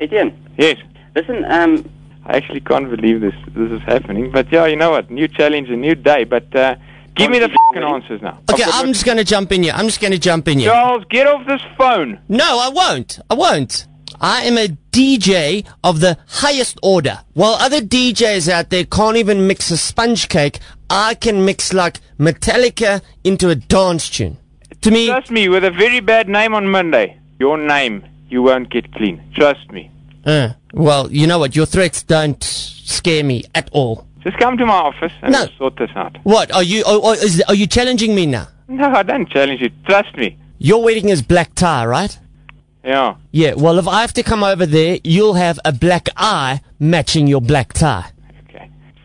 Etienne, Yes. listen. Um, I actually can't believe this this is happening. But yeah, you know what? New challenge, a new day. But uh, give me the fucking answers now. Okay, I've got- I'm just going to jump in here. I'm just going to jump in here. Charles, get off this phone. No, I won't. I won't. I am a DJ of the highest order. While other DJs out there can't even mix a sponge cake, I can mix like Metallica into a dance tune. To me, Trust me, with a very bad name on Monday, your name, you won't get clean. Trust me. uh, well, you know what? Your threats don't scare me at all. Just come to my office and No. we'll sort this out. What are you? Oh, oh, is, are you challenging me now? No, I don't challenge you. Trust me. Your wedding is black tie, right? Yeah. Yeah, well, if I have to come over there, you'll have a black eye matching your black tie.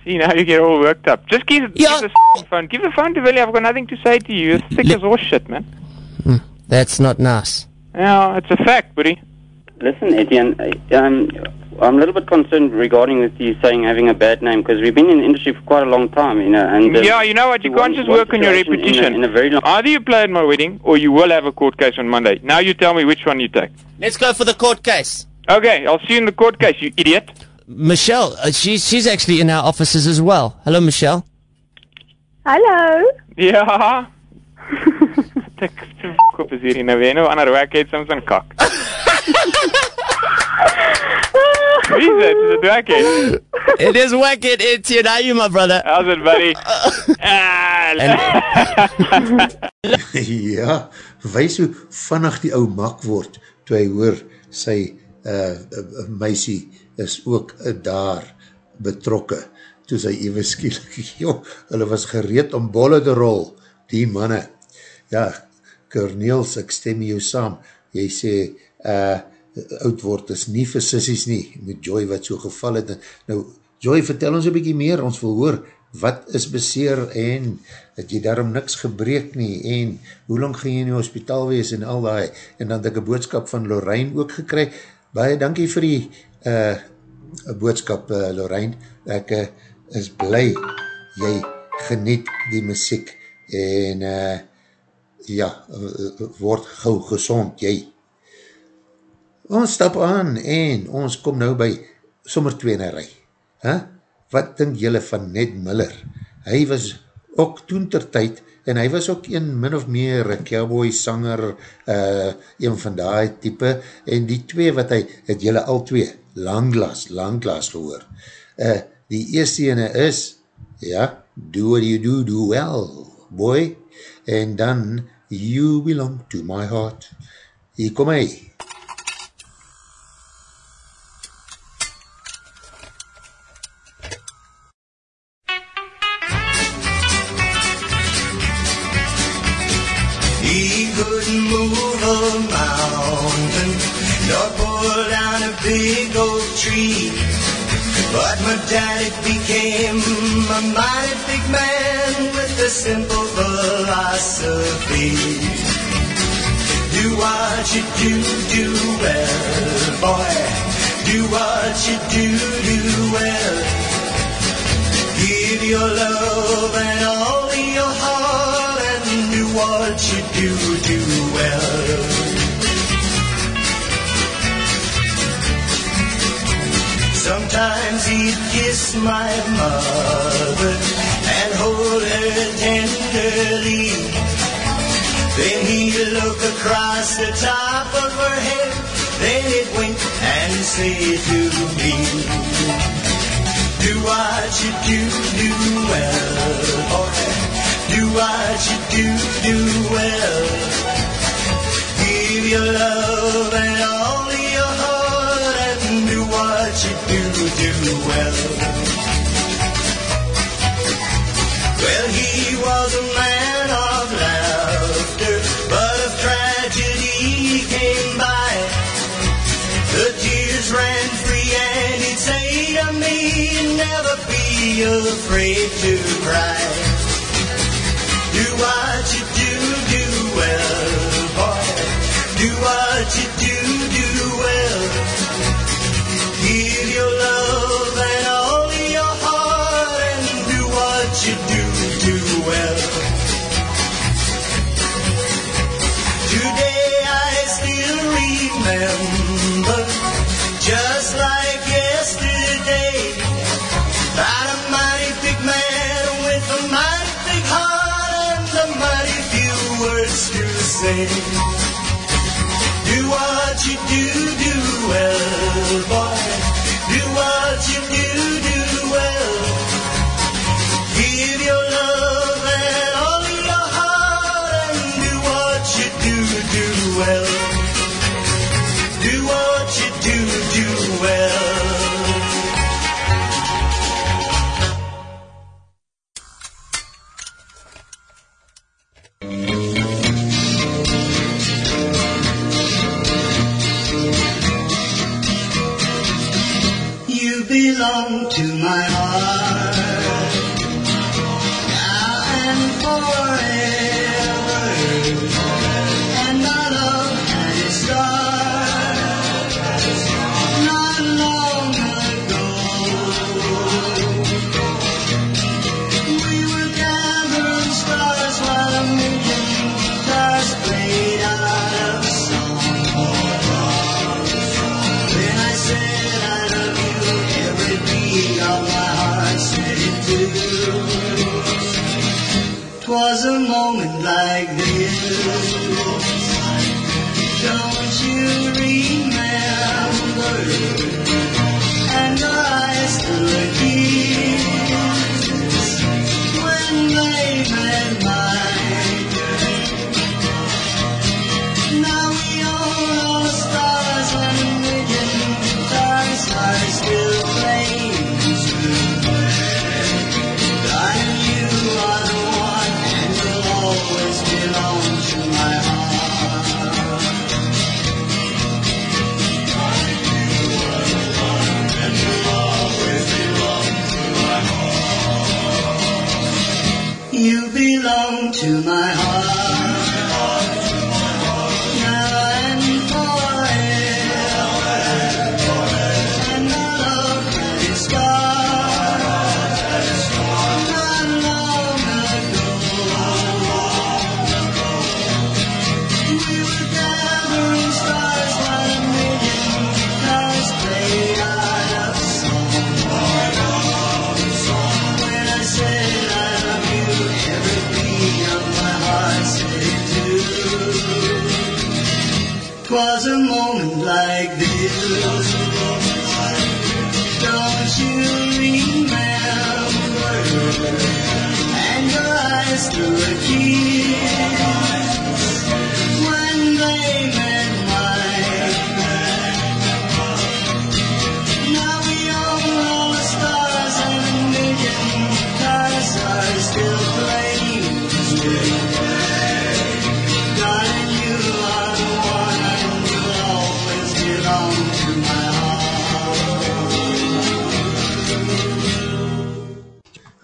See, now you get all worked up. Just give, give the s***ing phone. Give the phone to Willie. I've got nothing to say to you. You're thick as horse shit, man. That's not nice. Yeah, it's a fact, buddy. Listen, Etienne, um, I'm a little bit concerned regarding with you saying having a bad name because we've been in the industry for quite a long time, you know. And uh, yeah, you know what? You to can't just work on your situation in a- reputation. In a, very long. Either you play at my wedding, or you will have a court case on Monday. Now you tell me which one you take. Let's go for the court case. Okay, I'll see you in the court case, you idiot. Michelle, uh, she's she's actually in our offices as well. Hello, Michelle. Hallo. Ja. Ek te koop is hier nou weer nou ander werk het soms 'n kak. Wie is dit? Is dit Wackett? It is Wackett. It's you. How you, my brother? How's it, buddy? ja, wys hoe vinnig die ou mak word, toe hy hoor sy uh, uh, meisie is ook daar betrokke, toe sy even skielik, joh, hulle was gereed om bolle te rol, die manne. Ja, Corneels, ek stem jou saam, jy sê, uh, oud word is nie vir sissies nie, met Joy wat so geval het. Nou, Joy, vertel ons een bykie meer, ons wil hoor, wat is beseer en het jy daarom niks gebreek nie? En hoe lang gaan jy in die hospitaal wees en al die en dan het ek een boodskap van Lorraine ook gekry. Baie dankie vir die uh, boodskap uh, Lorraine ek uh, is bly jy geniet die muziek en uh, ja, word gauw gezond jy ons stap aan en ons kom nou by sommer twee in een rij huh? wat dink jylle van Ned Miller? Hy was ook toen ter tyd, en hy was ook een min of meer cowboy sanger, uh, een van die type, en die twee wat hy, het jylle al twee, langglas, langglas gehoor. Uh, die eerste ene is, ja, do what you do, do well, boy, en dan, you belong to my heart. Hier kom hy. Daddy became a mighty big man with a simple philosophy. Do what you do, do well, boy. Do what you do, do well. Give your love and all your heart and do what you do, do well. Sometimes he'd kiss my mother and hold her tenderly. Then he'd look across the top of her head, then he'd wink and say to me, Do what you do, do well, boy. Do what you do, do well. Give your love and all well. Well, he was a man of laughter, but of tragedy came by. The tears ran free and he'd say to me, never be afraid to cry. Do what you do, do well, boy.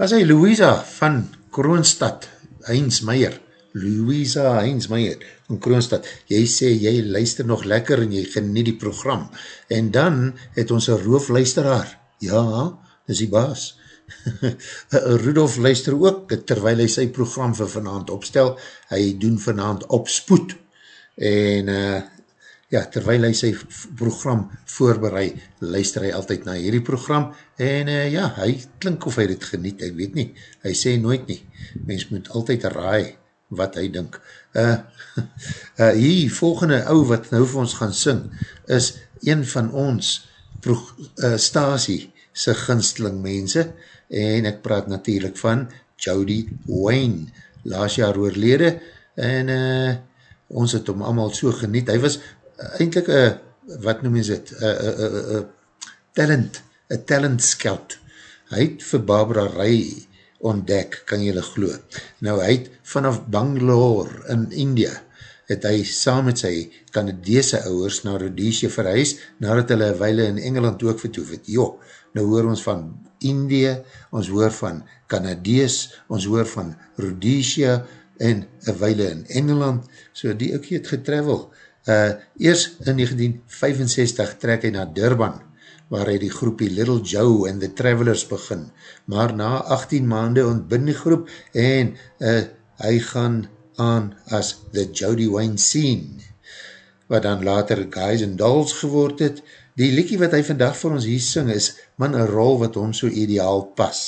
As hy Louisa van Kroonstad, Heinz Meyer, Louisa Heinz Meyer van Kroonstad, jy sê jy luister nog lekker en jy geniet die program. En dan het ons een roofluisteraar, ja, dis die baas. Rudolf luister ook, terwijl hy sy program vir vanavond opstel, hy doen vanavond opspoed. En uh, ja, terwijl hy sy program voorbereid, luister hy altyd na hierdie program, en uh, ja, hy klink of hy dit geniet, ek weet nie, hy sê nooit nie, mens moet altyd raai wat hy dink. Uh, uh, hier, volgende ou wat nou vir ons gaan sing, is een van ons pro, uh, stasie sy ginsteling mense, en ek praat natuurlijk van Jody Wayne, laas jaar oorlede, en uh, ons het hom allemaal so geniet, hy was eindelijk een, wat noem is het, een talent, een talent scout. Hy het vir Barbara Rai ontdek, kan jylle glo. Nou, hy het vanaf Bangalore in India, het hy saam met sy Canadese ouwers na Rhodesia verhuis, nadat hulle een weile in Engeland ook vertoef het. Jo, nou hoor ons van Indië, ons hoor van Canadees, ons hoor van Rhodesia en een weile in Engeland, so die ook het getravel. Uh, eers in 1965 trek hy na Durban, waar hy die groepie Little Joe and the Travelers begin, maar na 18 maande ontbind die groep en uh, hy gaan aan as The Jody Wayne Scene, wat dan later Guys and Dolls geword het. Die liekie wat hy vandag vir ons hier sing is, man, een rol wat hom so ideaal pas.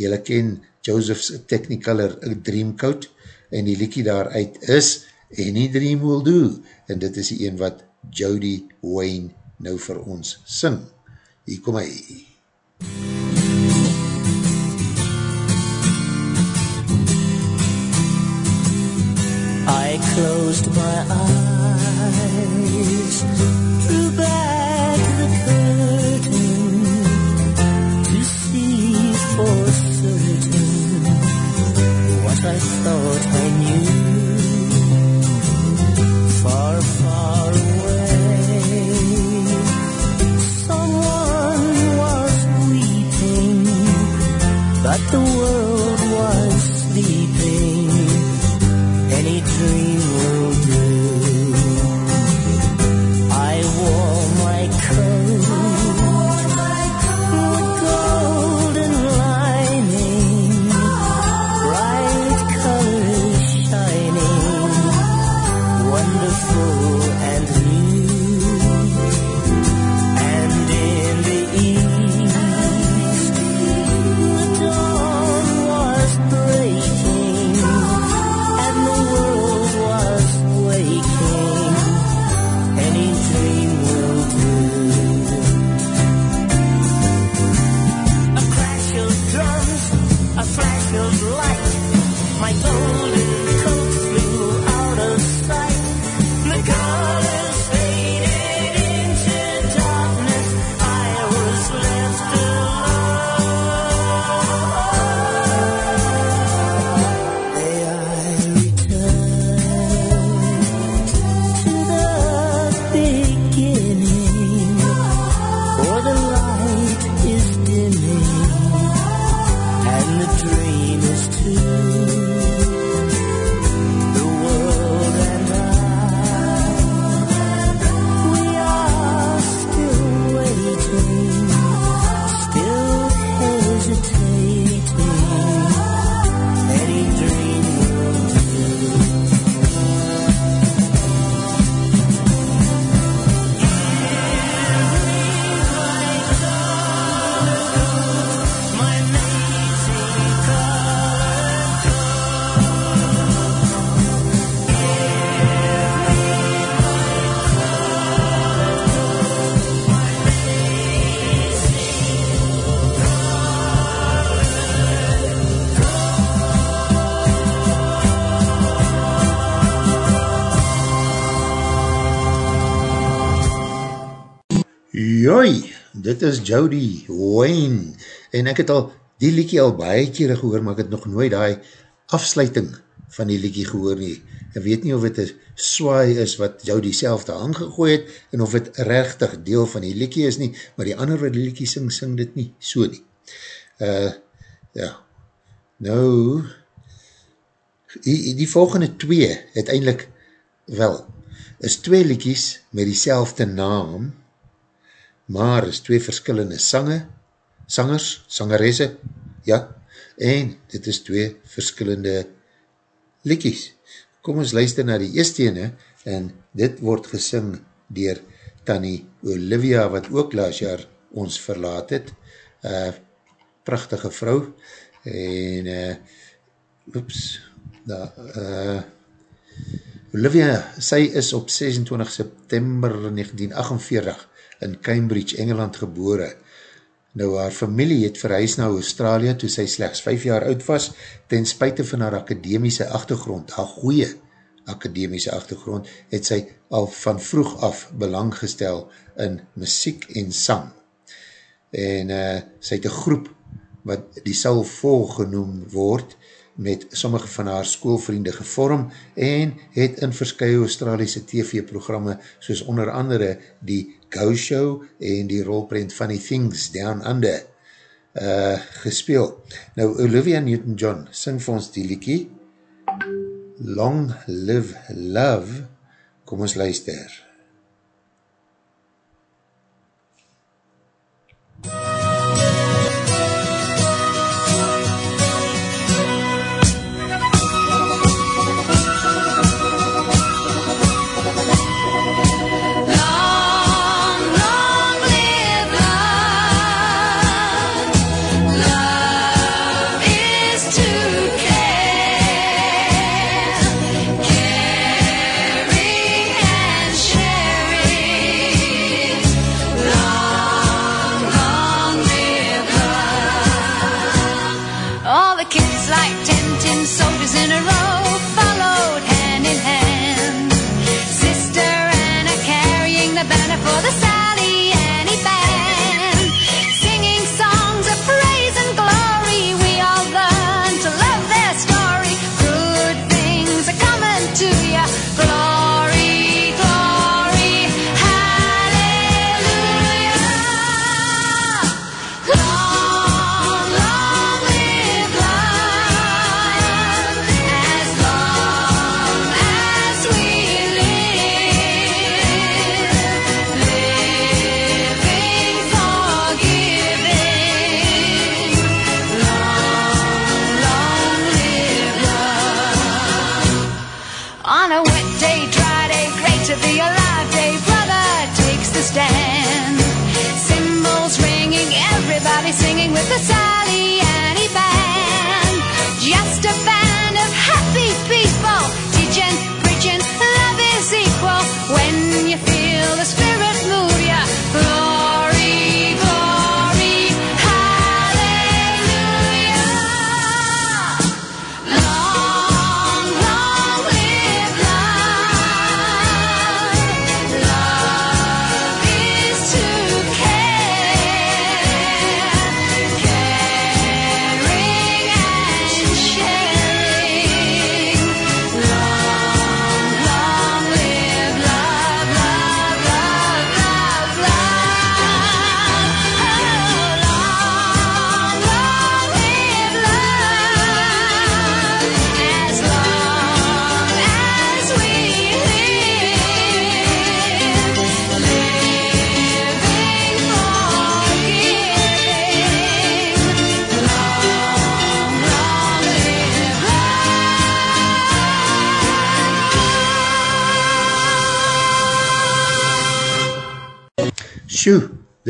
Julle ken Joseph's Technicolor Dreamcoat, en die liekie daaruit is Any Dream Will Do, en dit is die een wat Jody Wayne nou vir ons sing. Hier kom hy. I closed my eyes, dit is Jody Wayne, en ek het al die liekie al baie kere gehoor, maar ek het nog nooit die afsluiting van die liekie gehoor nie. Ek weet nie of het een swaai is wat Jody self daar aangegooi het, en of het rechtig deel van die liekie is nie, maar die ander wat die liekie sing, sing dit nie, so nie. Uh, ja, nou, die, die volgende twee, het eindelijk wel, is twee liekies met die naam, maar is twee verskillende sange, sangers, sangeresse, ja, en dit is twee verskillende liekies. Kom ons luister na die eerste ene, en dit word gesing dier Tanny Olivia, wat ook laas jaar ons verlaat het, uh, prachtige vrou, en uh, oeps, da, uh, Olivia, sy is op 26 September 1948 in Cambridge, Engeland gebore. Nou, haar familie het verhuis na Australië toe sy slechts 5 jaar oud was, ten spuite van haar akademiese achtergrond, haar goeie akademiese achtergrond, het sy al van vroeg af belang gestel in muziek en sang. En uh, sy het een groep wat die sal vol genoem word, met sommige van haar schoolvriende gevorm en het in verskye Australiese TV-programme soos onder andere die Go Show en die rolprint Funny Things Down Under uh, gespeel. Nou, Olivia Newton-John sing vir ons die liekie Long Live Love kom ons luister. Long,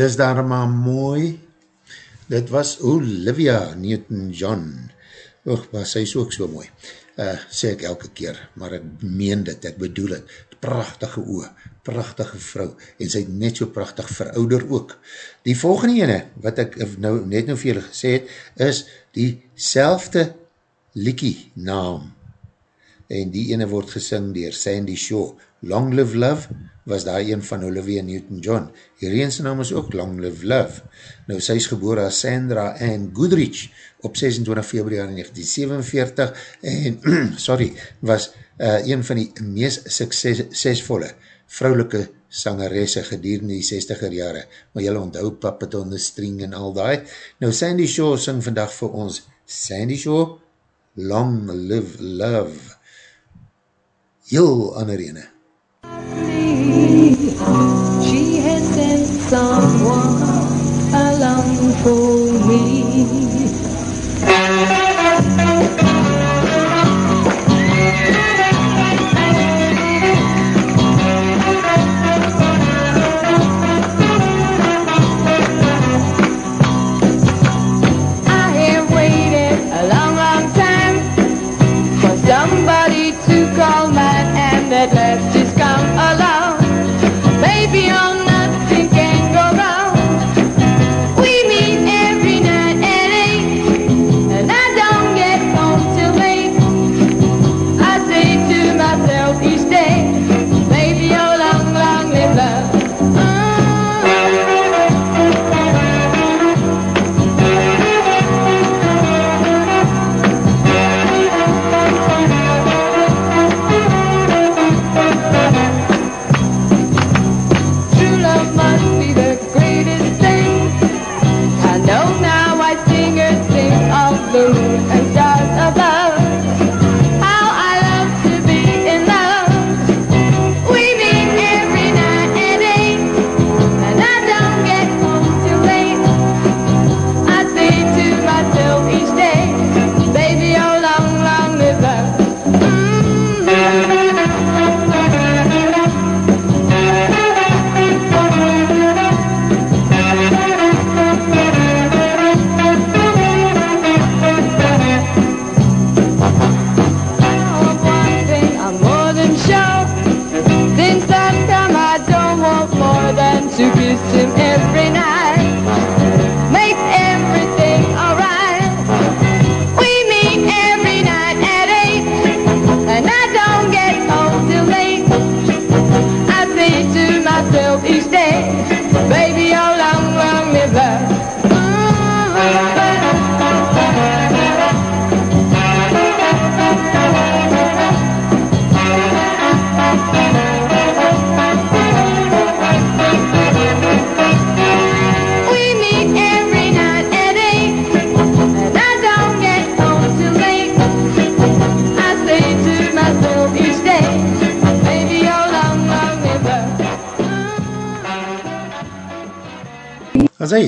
dis daar maar mooi. Dit was Olivia Newton-John. Och, maar sy is ook so mooi. Uh, sê ek elke keer, maar ek meen dit, ek bedoel het. Prachtige oor, prachtige vrou, en sy het net so prachtig verouder ook. Die volgende ene, wat ek nou, net nou vir julle gesê het, is die selfde liekie naam, en die ene word gesing dier Sandy Shaw. Long Live Love was daar een van Olivia Newton-John. Hierheen sy naam is ook Long Live Love. Nou, sy is geboor as Sandra Ann Goodrich op 26 februari 1947 en, sorry, was uh, een van die meest succesvolle vrouwelike sangeresse gedurende die 60er jare, maar jylle onthou Puppet on the String en al die. Nou Sandy Shaw sing vandag vir ons Sandy Shaw, Long Live Love. Heel ander ene. She has sent someone along for me.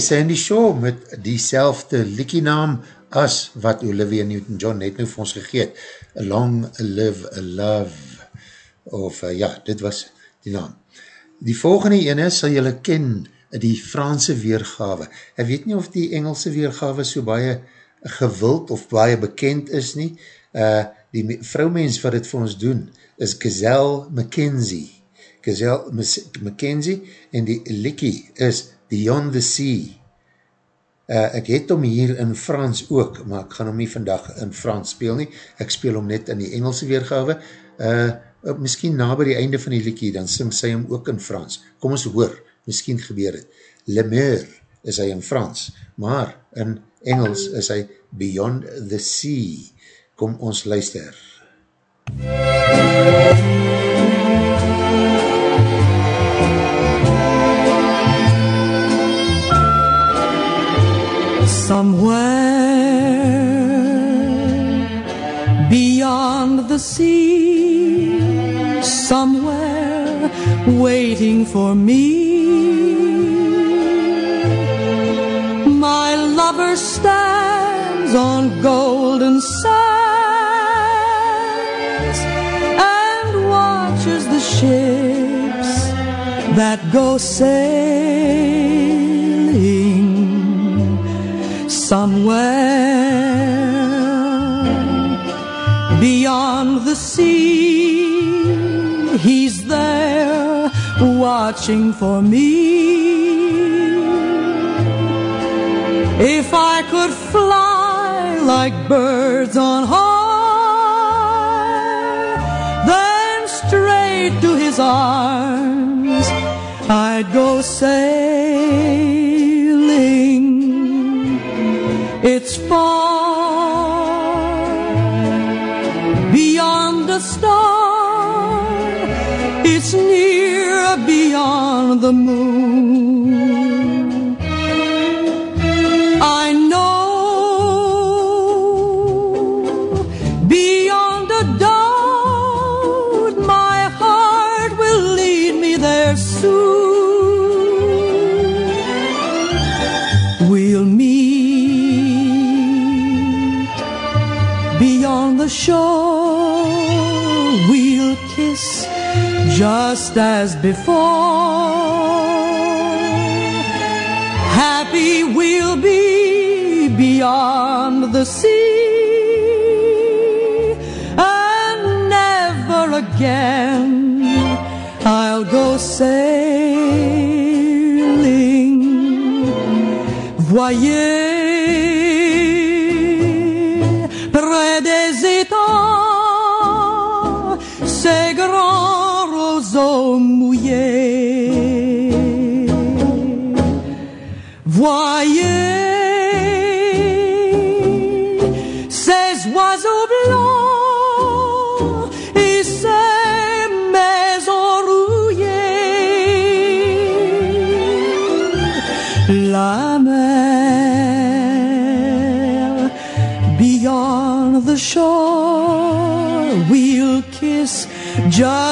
Sandy Shaw met die selfde liekie naam as wat Olivia Newton-John net nou vir ons gegeet. Long Live Love. Of uh, ja, dit was die naam. Die volgende ene sal julle ken, die Franse weergawe. Ek weet nie of die Engelse weergawe so baie gewild of baie bekend is nie. Uh, die me- vrouwmens wat het vir ons doen is Gazelle McKenzie. Gazelle McKenzie en die liekie is Beyond the Sea. Uh, ek het hom hier in Frans ook, maar ek gaan hom nie vandag in Frans speel nie. Ek speel hom net in die Engelse weergawe. Uh, uh, miskien na by die einde van die liekie, dan sing sy hom ook in Frans. Kom ons hoor, miskien gebeur het. Le Meur is hy in Frans, maar in Engels is hy Beyond the Sea. Kom ons luister. Somewhere beyond the sea, somewhere waiting for me. My lover stands on golden sands and watches the ships that go sailing somewhere beyond the sea. He's there watching for me. If I could fly like birds on high, then straight to his arms. I'd go sailing. It's far beyond the star. It's near beyond the moon. Just as before. Happy we'll be beyond the sea. And never again I'll go sailing. Voyez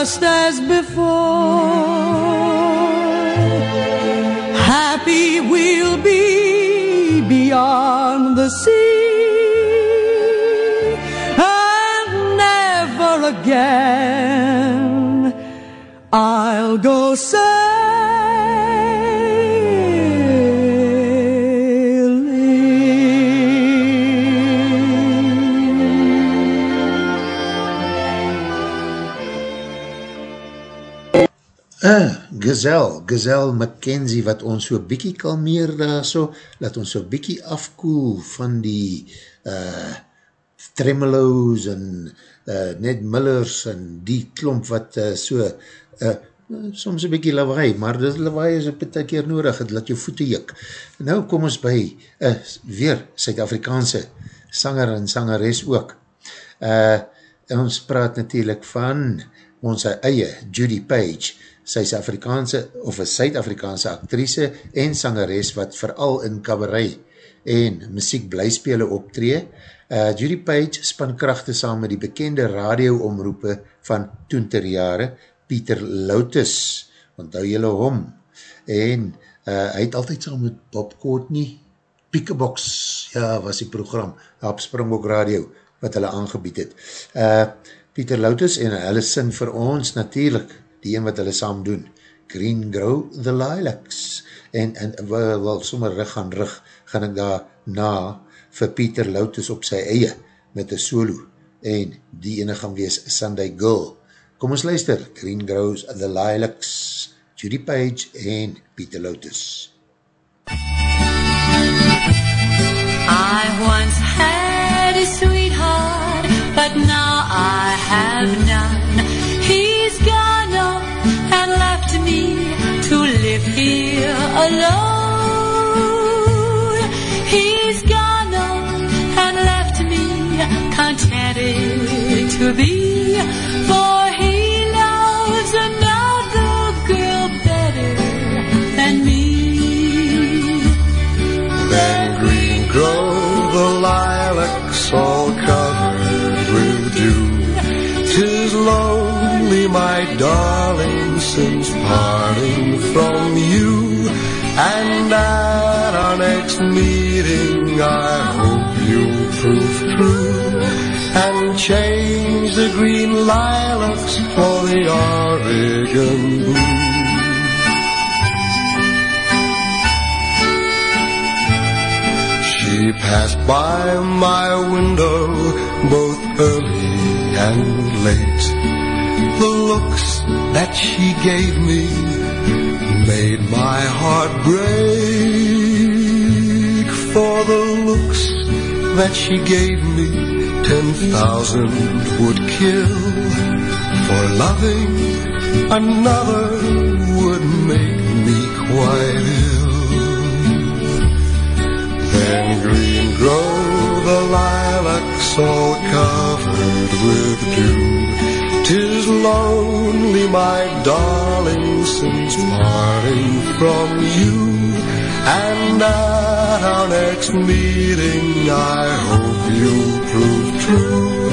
just as before. Happy we'll be beyond the sea, and never again I'll go Uh, Gazelle, Gazelle McKenzie, wat ons so bykie kalmeer daar so, laat ons so bykie afkoel van die uh, tremolos en uh, Ned Millers en die klomp wat uh, so, uh, soms een bykie lawaai, maar dit lawaai is op die keer nodig, het laat jou voete jik. Nou kom ons by, uh, weer Suid-Afrikaanse sanger en sangeres ook. Uh, ons praat natuurlijk van ons eie Judy Page, sy is Afrikaanse of een Suid-Afrikaanse actrice en sangeres wat vooral in cabaret en muziek blijspele optree. Uh, Judy Page span krachte saam met die bekende radio-omroepe van toen ter jare, Pieter Loutus, onthou jylle hom, en uh, hy het altyd saam met Bob Courtney, Piekebox, ja, was die program, op Springbok Radio, wat hulle aangebied het. Uh, Pieter Loutus en hulle sing vir ons natuurlijk, die een wat hulle saam doen, Green Grow the Lilacs, en, en wel, wel sommer rug aan rug, gaan ek daar na vir Pieter Loutus op sy eie, met een solo, en die ene gaan wees Sunday Girl. Kom ons luister, Green Grows the Lilacs, Judy Page en Pieter Loutus. I once had a sweetheart, but now I have none. Alone. He's gone up and left me contented to be, for he loves another girl better than me. Then green grow the lilacs all covered with dew. Tis lonely, my darling, meeting, I hope you'll prove true and change the green lilacs for the Oregon blue. She passed by my window both early and late. The looks that she gave me made my heart break. For the looks that she gave me, ten thousand would kill. For loving another would make me quite ill. Then green grow the lilacs all covered with dew. Tis lonely, my darling, since parting from you. And at our next meeting, I hope you'll prove true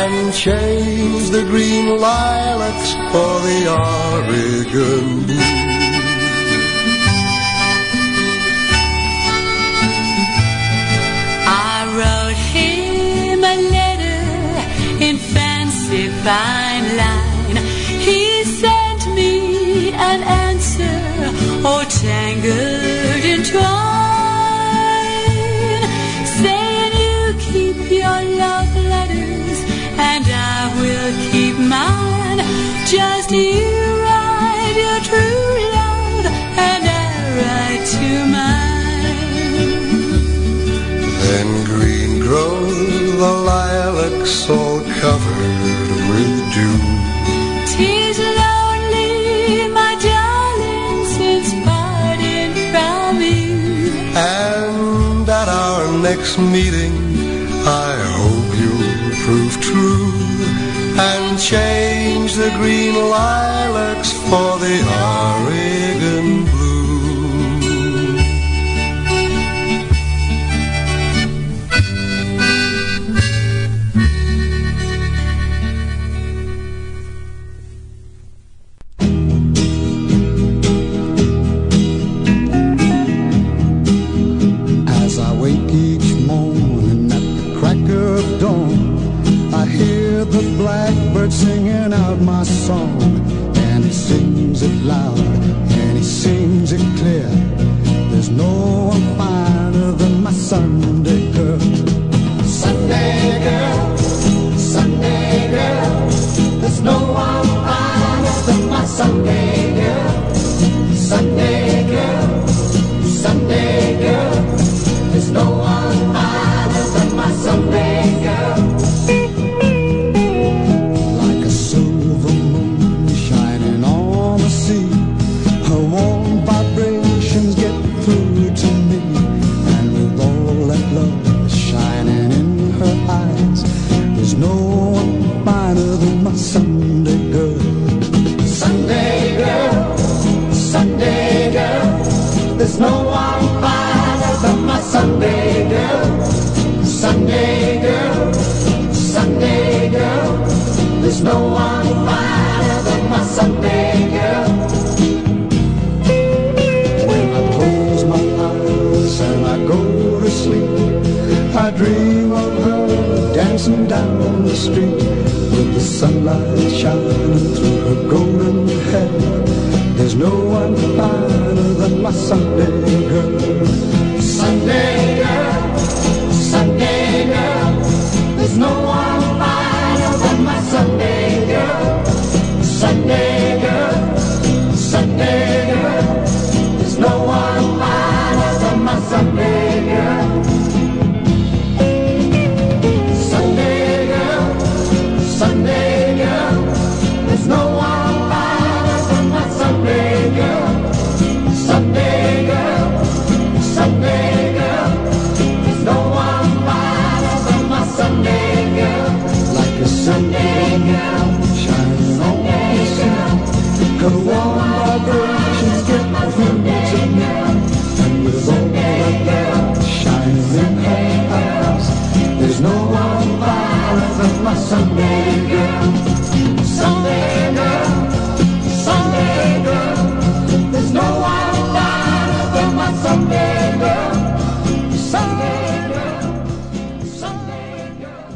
and change the green lilacs for the Oregon blue. I wrote him a letter in fancy fine Just you write your true love and I write to mine. Then green grow the lilacs all covered with dew. Tis lonely, my darling, since parting from you. And at our next meeting, I hope you'll prove true and change the green lilacs for the Oregon I close my eyes and I go to sleep I dream of her dancing down the street with the sunlight shining through her golden hair. There's no one finer than my Sunday girl. Sunday girl, my Sunday girl. Sunday girl, Sunday girl. There's no one finer than my Sunday girl. Sunday girl, Sunday girl.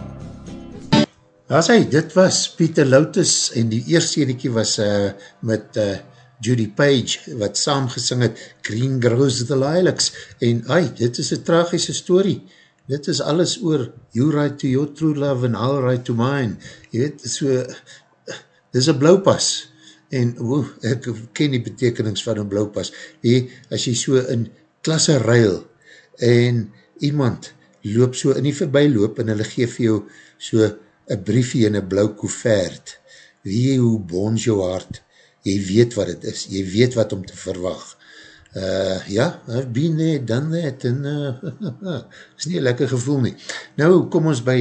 Daar sê, dit was Pieter Loutus en die eerste ediekie was uh, met uh, Judy Page wat saam gesing het Green Grows the Lilacs en ai, dit is een tragische story dit is alles oor you write to your true love and I'll write to mine. Jy weet, so dit is een blauwpas. En woe, ek ken die betekenings van een blauwpas. Jy, as jy so in klasse ruil en iemand loop so in die voorbij loop en hulle geef jou so een briefie in een blauw koevert wie hoe bons jou hart, jy weet wat het is, jy weet wat om te verwag. Uh, ja, been there, done that, en uh, is nie een lekker gevoel nie. Nou, kom ons by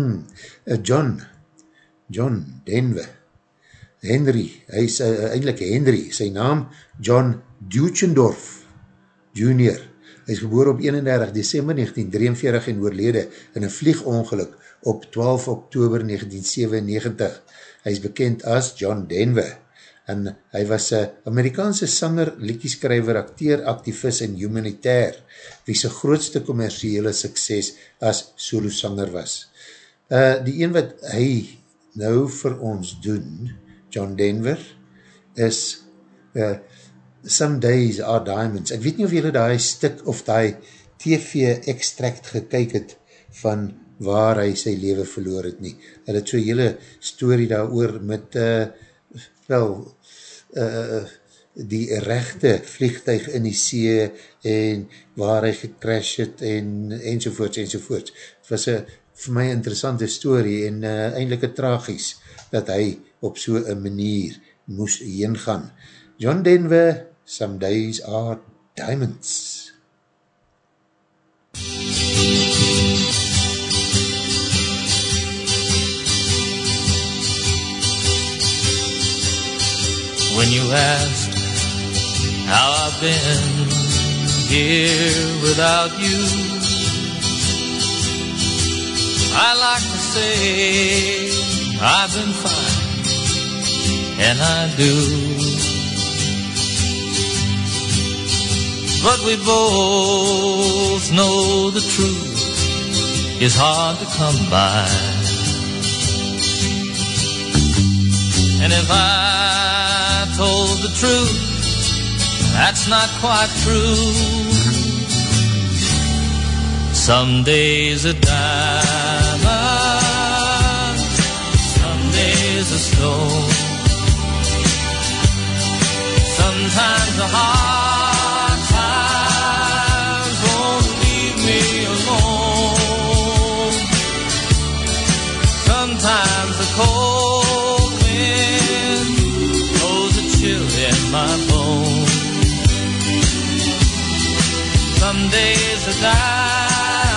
John, John Denver, Henry, hy is uh, eindelijk Henry, sy naam John Duchendorf Jr., hy is geboor op 31 december 1943 en oorlede in een vliegongeluk op 12 oktober 1997. Hy is bekend as John Denver en hy was een Amerikaanse sanger, liekieskrijver, acteer, activist en humanitair, wie sy grootste commerciële sukses as solo sanger was. Uh, die een wat hy nou vir ons doen, John Denver, is uh, Some Days Are Diamonds. Ek weet nie of julle die stik of die TV extract gekyk het van waar hy sy leven verloor het nie. Hy het so hele story daar oor met uh, wel uh, die rechte vliegtuig in die see en waar hy gecrash het en enzovoorts enzovoorts. Het was een vir my interessante story en uh, eindelijk een tragies dat hy op so'n manier moes heen gaan. John Denver Some days are diamonds. When you ask how I've been here without you, I like to say I've been fine, and I do. But we both know the truth is hard to come by. And if I told the truth, that's not quite true. Some days a diamond, some days a stone, sometimes a heart. times won't leave me alone. Sometimes the cold Some days a diamond,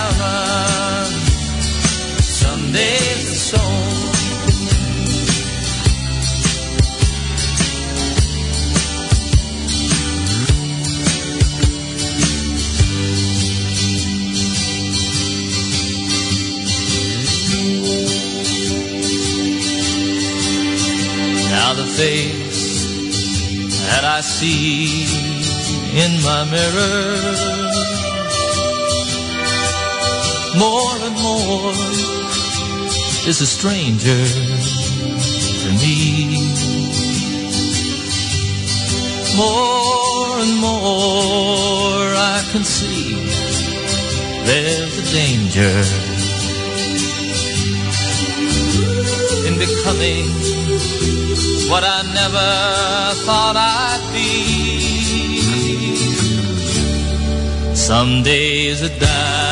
some days a stone. Now the face that I see in my mirror more and more is a stranger to me. More and more I can see there's a danger in becoming what I never thought I'd be. Some days a diamond,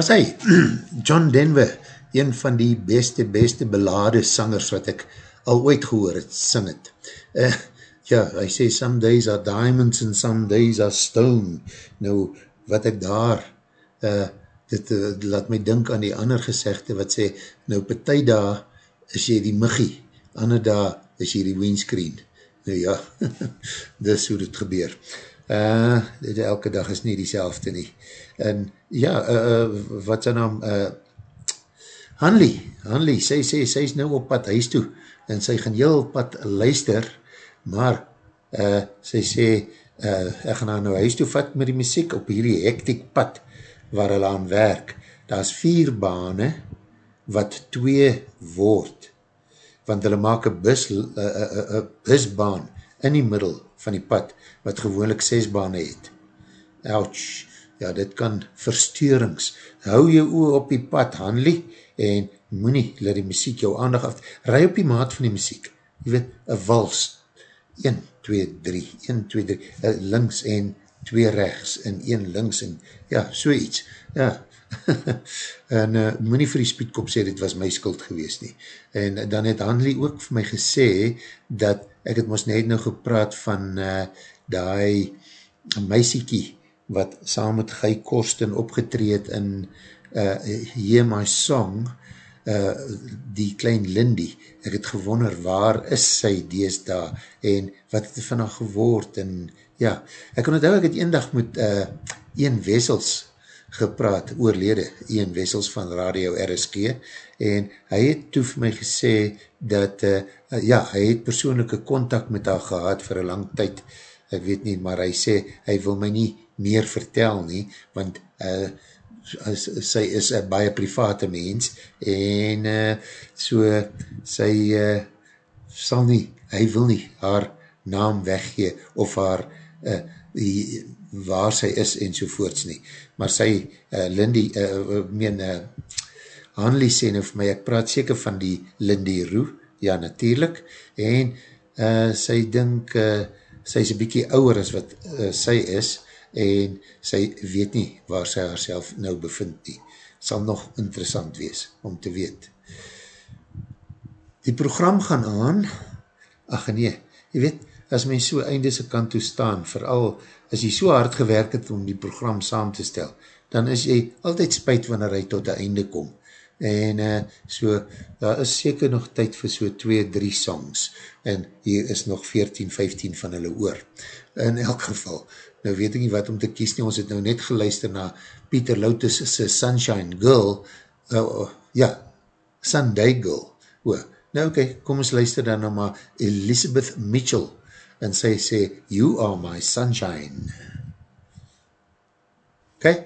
as hy, John Denver, een van die beste, beste belade sangers wat ek al ooit gehoor het, sing het. Uh, ja, hy sê, some days are diamonds and some days are stone. Nou, wat ek daar, uh, dit uh, laat my dink aan die ander gezegde, wat sê, nou, partij daar is jy die muggie, ander daar is jy die windscreen. Nou ja, dis hoe dit gebeur. Uh, dit elke dag is nie die selfde nie. En ja, uh, uh, wat sy naam, uh, Hanley, Hanley, sy sê, sy, sy is nou op pad huis toe, en sy gaan heel pad luister, maar uh, sy sê, uh, ek gaan nou huis toe vat met die muziek op hierdie hektiek pad, waar hulle aan werk. Daar is vier bane, wat twee word, want hulle maak een bus, uh, uh, uh, uh, busbaan in die middel van die pad, wat gewoonlik ses bane het. Ouch, ja, dit kan versteurings. Hou jou oor op die pad, Hanley, en moet nie, laat die muziek jou aandag af, rij op die maat van die muziek, jy weet, een wals, 1, 2, 3, 1, 2, 3, links en 2 rechts, en 1 links, en ja, so iets, ja, en uh, moet nie vir die speedkop sê, dit was my skuld gewees nie, en dan het Hanley ook vir my gesê, dat ek het ons net nou gepraat van uh, die meisiekie, wat saam met Guy Korsten opgetreed in uh, Hear My Song, uh, die klein Lindy, ek het gewonder waar is sy dees daar, en wat het vannig geword, en ja, ek kan onthou, ek het een dag met uh, een wessels gepraat, oorlede, een wessels van Radio RSG, en hy het toe vir my gesê, dat, uh, ja, hy het persoonlijke contact met haar gehad vir een lang tyd, ek weet nie, maar hy sê, hy wil my nie meer vertel nie, want uh, as, sy is een baie private mens en uh, so sy uh, sal nie, hy wil nie haar naam weggee of haar uh, die, waar sy is en sovoorts nie. Maar sy, uh, Lindy, uh, meen, uh, Hanley sê nou vir my, ek praat seker van die Lindy Roe, ja natuurlijk, en uh, sy dink, uh, sy is een bykie ouwer as wat uh, sy is, en sy weet nie waar sy haarself nou bevind nie. Sal nog interessant wees om te weet. Die program gaan aan, ach nee, jy weet, as my so einde se kant toe staan, vooral as jy so hard gewerk het om die program saam te stel, dan is jy altyd spuit wanneer hy tot die einde kom. En uh, so, daar is seker nog tyd vir so 2-3 songs, en hier is nog 14-15 van hulle oor. In elk geval, nou weet ek nie wat om te kies nie, ons het nou net geluister na Peter Lotus' Sunshine Girl, uh, ja, Sunday Girl, o, nou oké, okay, kom ons luister dan nou maar Elizabeth Mitchell, en sy sê, you are my sunshine. Okay?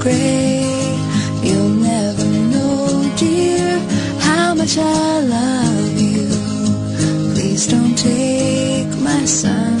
gray. You'll never know, dear, how much I love you. Please don't take my son.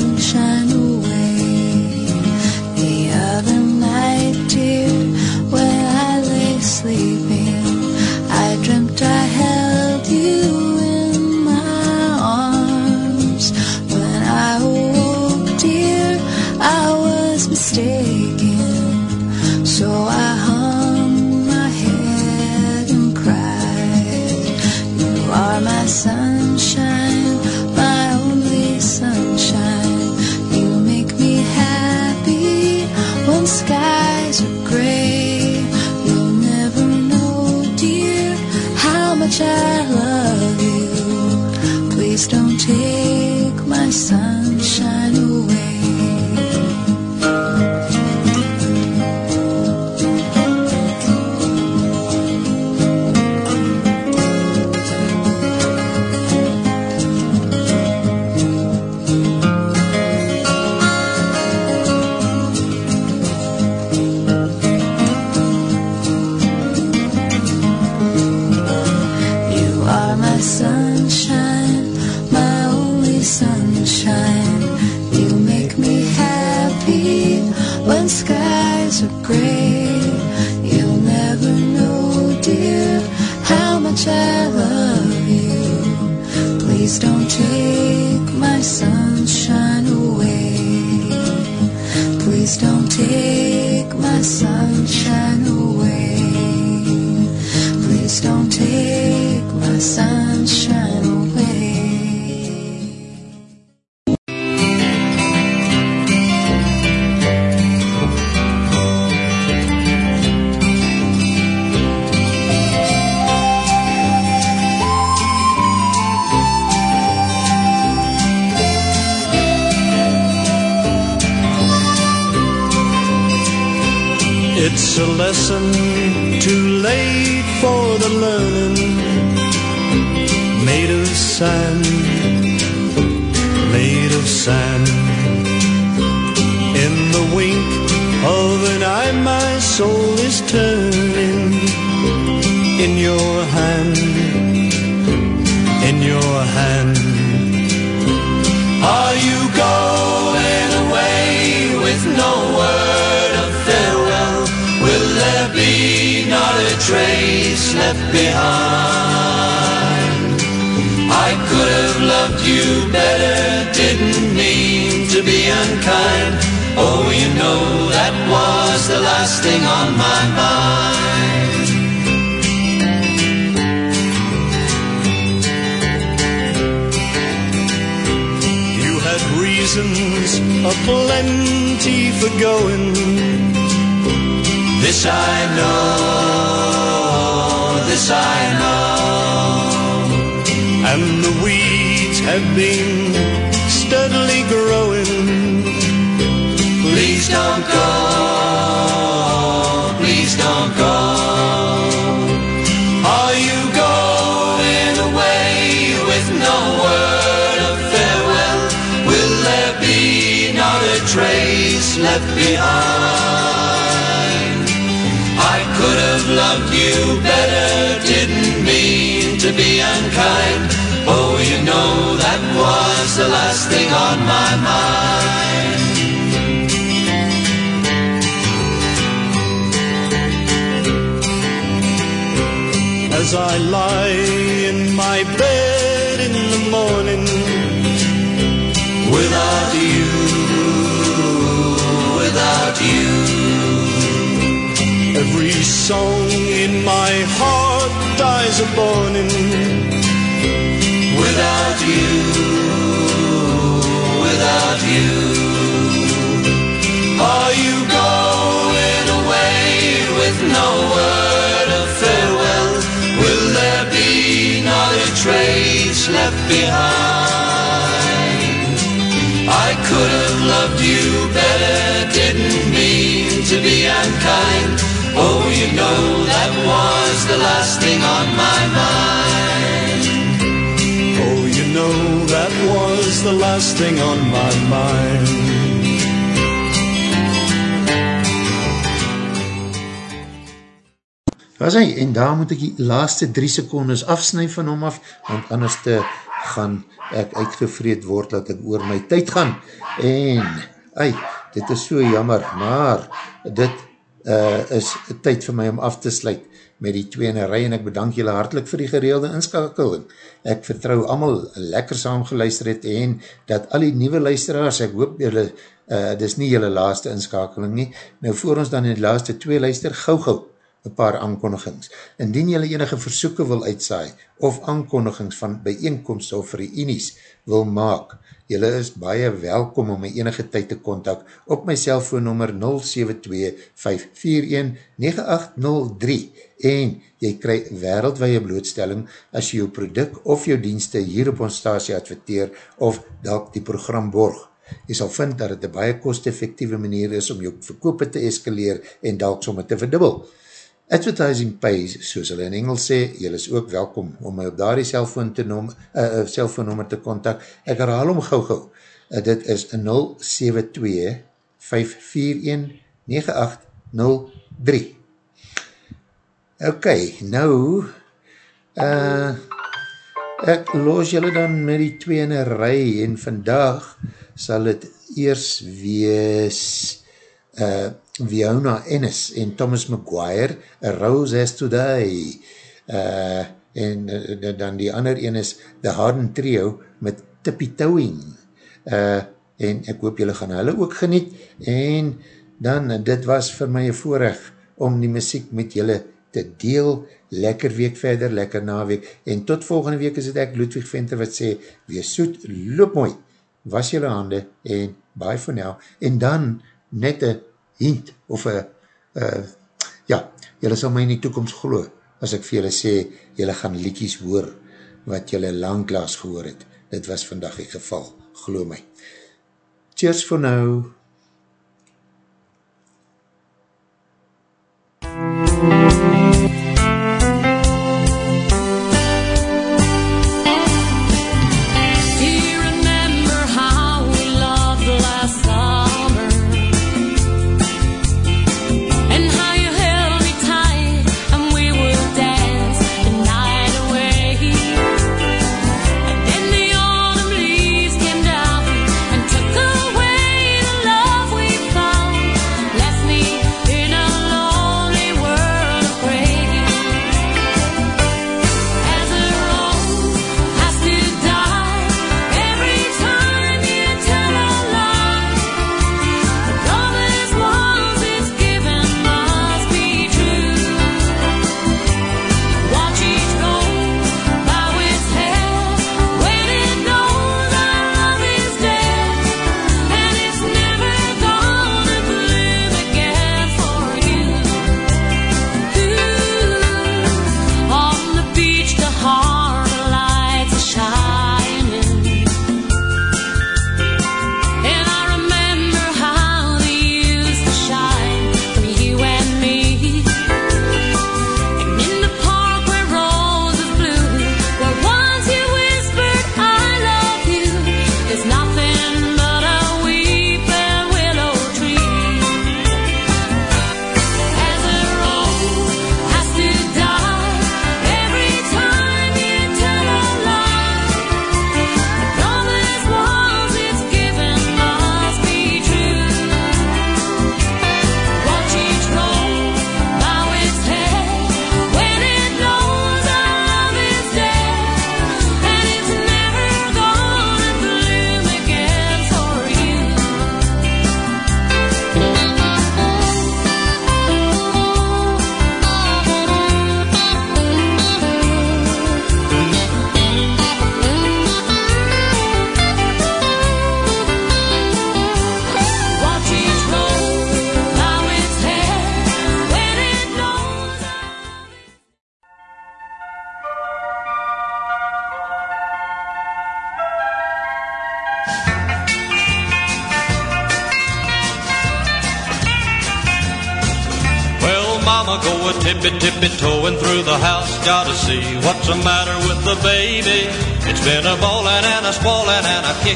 As I lie in my bed in the morning, without you, without you. Every song in my heart dies a burning without you, trace left behind? I could have loved you better, didn't mean to be unkind. Oh, you know that was the last thing on my mind. Oh, you know that was the last thing on my mind. Was hy, en daar moet ek die laaste drie secondes afsnui van hom af, want anders te gaan ek uitgevreed word dat ek oor my tyd gaan. En, ei, dit is so jammer, maar dit uh, is tyd vir my om af te sluit met die tweene rij en ek bedank julle hartelijk vir die gereelde inskakeling. Ek vertrou allemaal lekker saam geluister het en dat al die nieuwe luisteraars, ek hoop julle, uh, dis nie julle laaste inskakeling nie, nou voor ons dan in die laaste twee luister, gauw gauw, een paar aankondigings. Indien jylle enige versoeken wil uitsaai, of aankondigings van bijeenkomst of reunies wil maak, jylle is baie welkom om my enige tyd te kontak op my cellfoonnummer 072-541-9803 en jy krij wereldwaie blootstelling as jy jou product of jou dienste hier op ons stasie adverteer of dalk die program borg. Jy sal vind dat het een baie kost-effectieve manier is om jou verkoop te eskaleer en dalk somme te verdubbel. Advertising pays, soos hulle in Engels sê, jy is ook welkom om my op daar die cellfoon te noem, uh, cellfoonnummer te kontak. Ek herhaal om gauw gauw. Uh, dit is 072-541-9803. Ok, nou, uh, ek los julle dan met die twee in een rij en vandag sal het eers wees uh, Viona Ennis en Thomas Maguire, A Rose Has To Die, uh, en uh, dan die ander een is The Harden Trio met Tippy Towing, uh, en ek hoop julle gaan hulle ook geniet, en dan, dit was vir my een voorrecht om die muziek met julle te deel, lekker week verder, lekker naweek, en tot volgende week is het ek Ludwig Venter wat sê, wees soet, loop mooi, was julle hande, en bye for now, en dan net een hint, of een, uh, ja, julle sal my in die toekomst geloo, as ek vir julle sê, julle gaan liedjes hoor, wat julle langklaas gehoor het, dit was vandag die geval, geloo my. Cheers for now. Do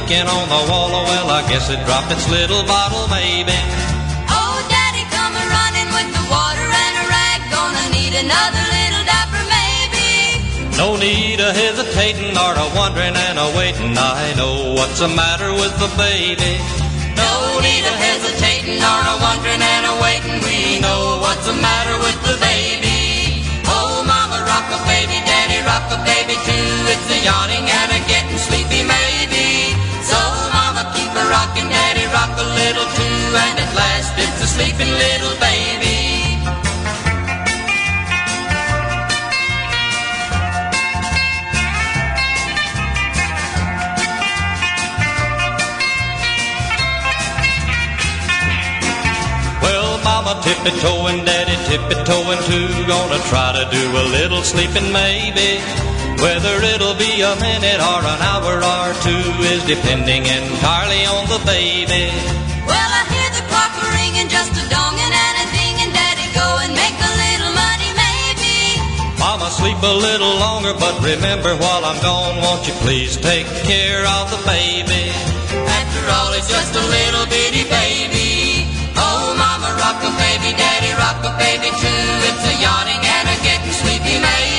a kicking on the wall. Oh, well, I guess it dropped its little bottle, maybe. Oh, Daddy, come a running with the water and a rag. Gonna need another little diaper, maybe. No need of hesitating or a wondering and a waiting. I know what's the matter with the baby. No need of hesitating or a wondering and a waiting. We know what's the matter with the baby. Oh, Mama, rock a baby, Daddy, rock a baby too. It's a yawning and a getting sleepy, maybe. Rocking, Daddy, rock a little too. And at last, it's a sleeping little baby. Well, mama tippy toeing, daddy tippy toeing too. Gonna try to do a little sleeping maybe. Whether it'll be a minute or an hour or two is depending entirely on the baby. Well, I hear the clock ringing, just a donging and a dinging. Daddy, go and make a little money, maybe. Mama sleep a little longer, but remember while I'm gone, won't you please take care of the baby? After all, it's just a little bitty baby. Oh, Mama, rock a baby, Daddy, rock a baby too. It's a yawning and a getting sleepy, maybe.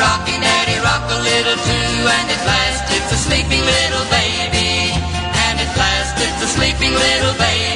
Rocking Daddy rock a little too, and it lasted. it's a sleeping little baby, and it lasted. it's a sleeping little baby.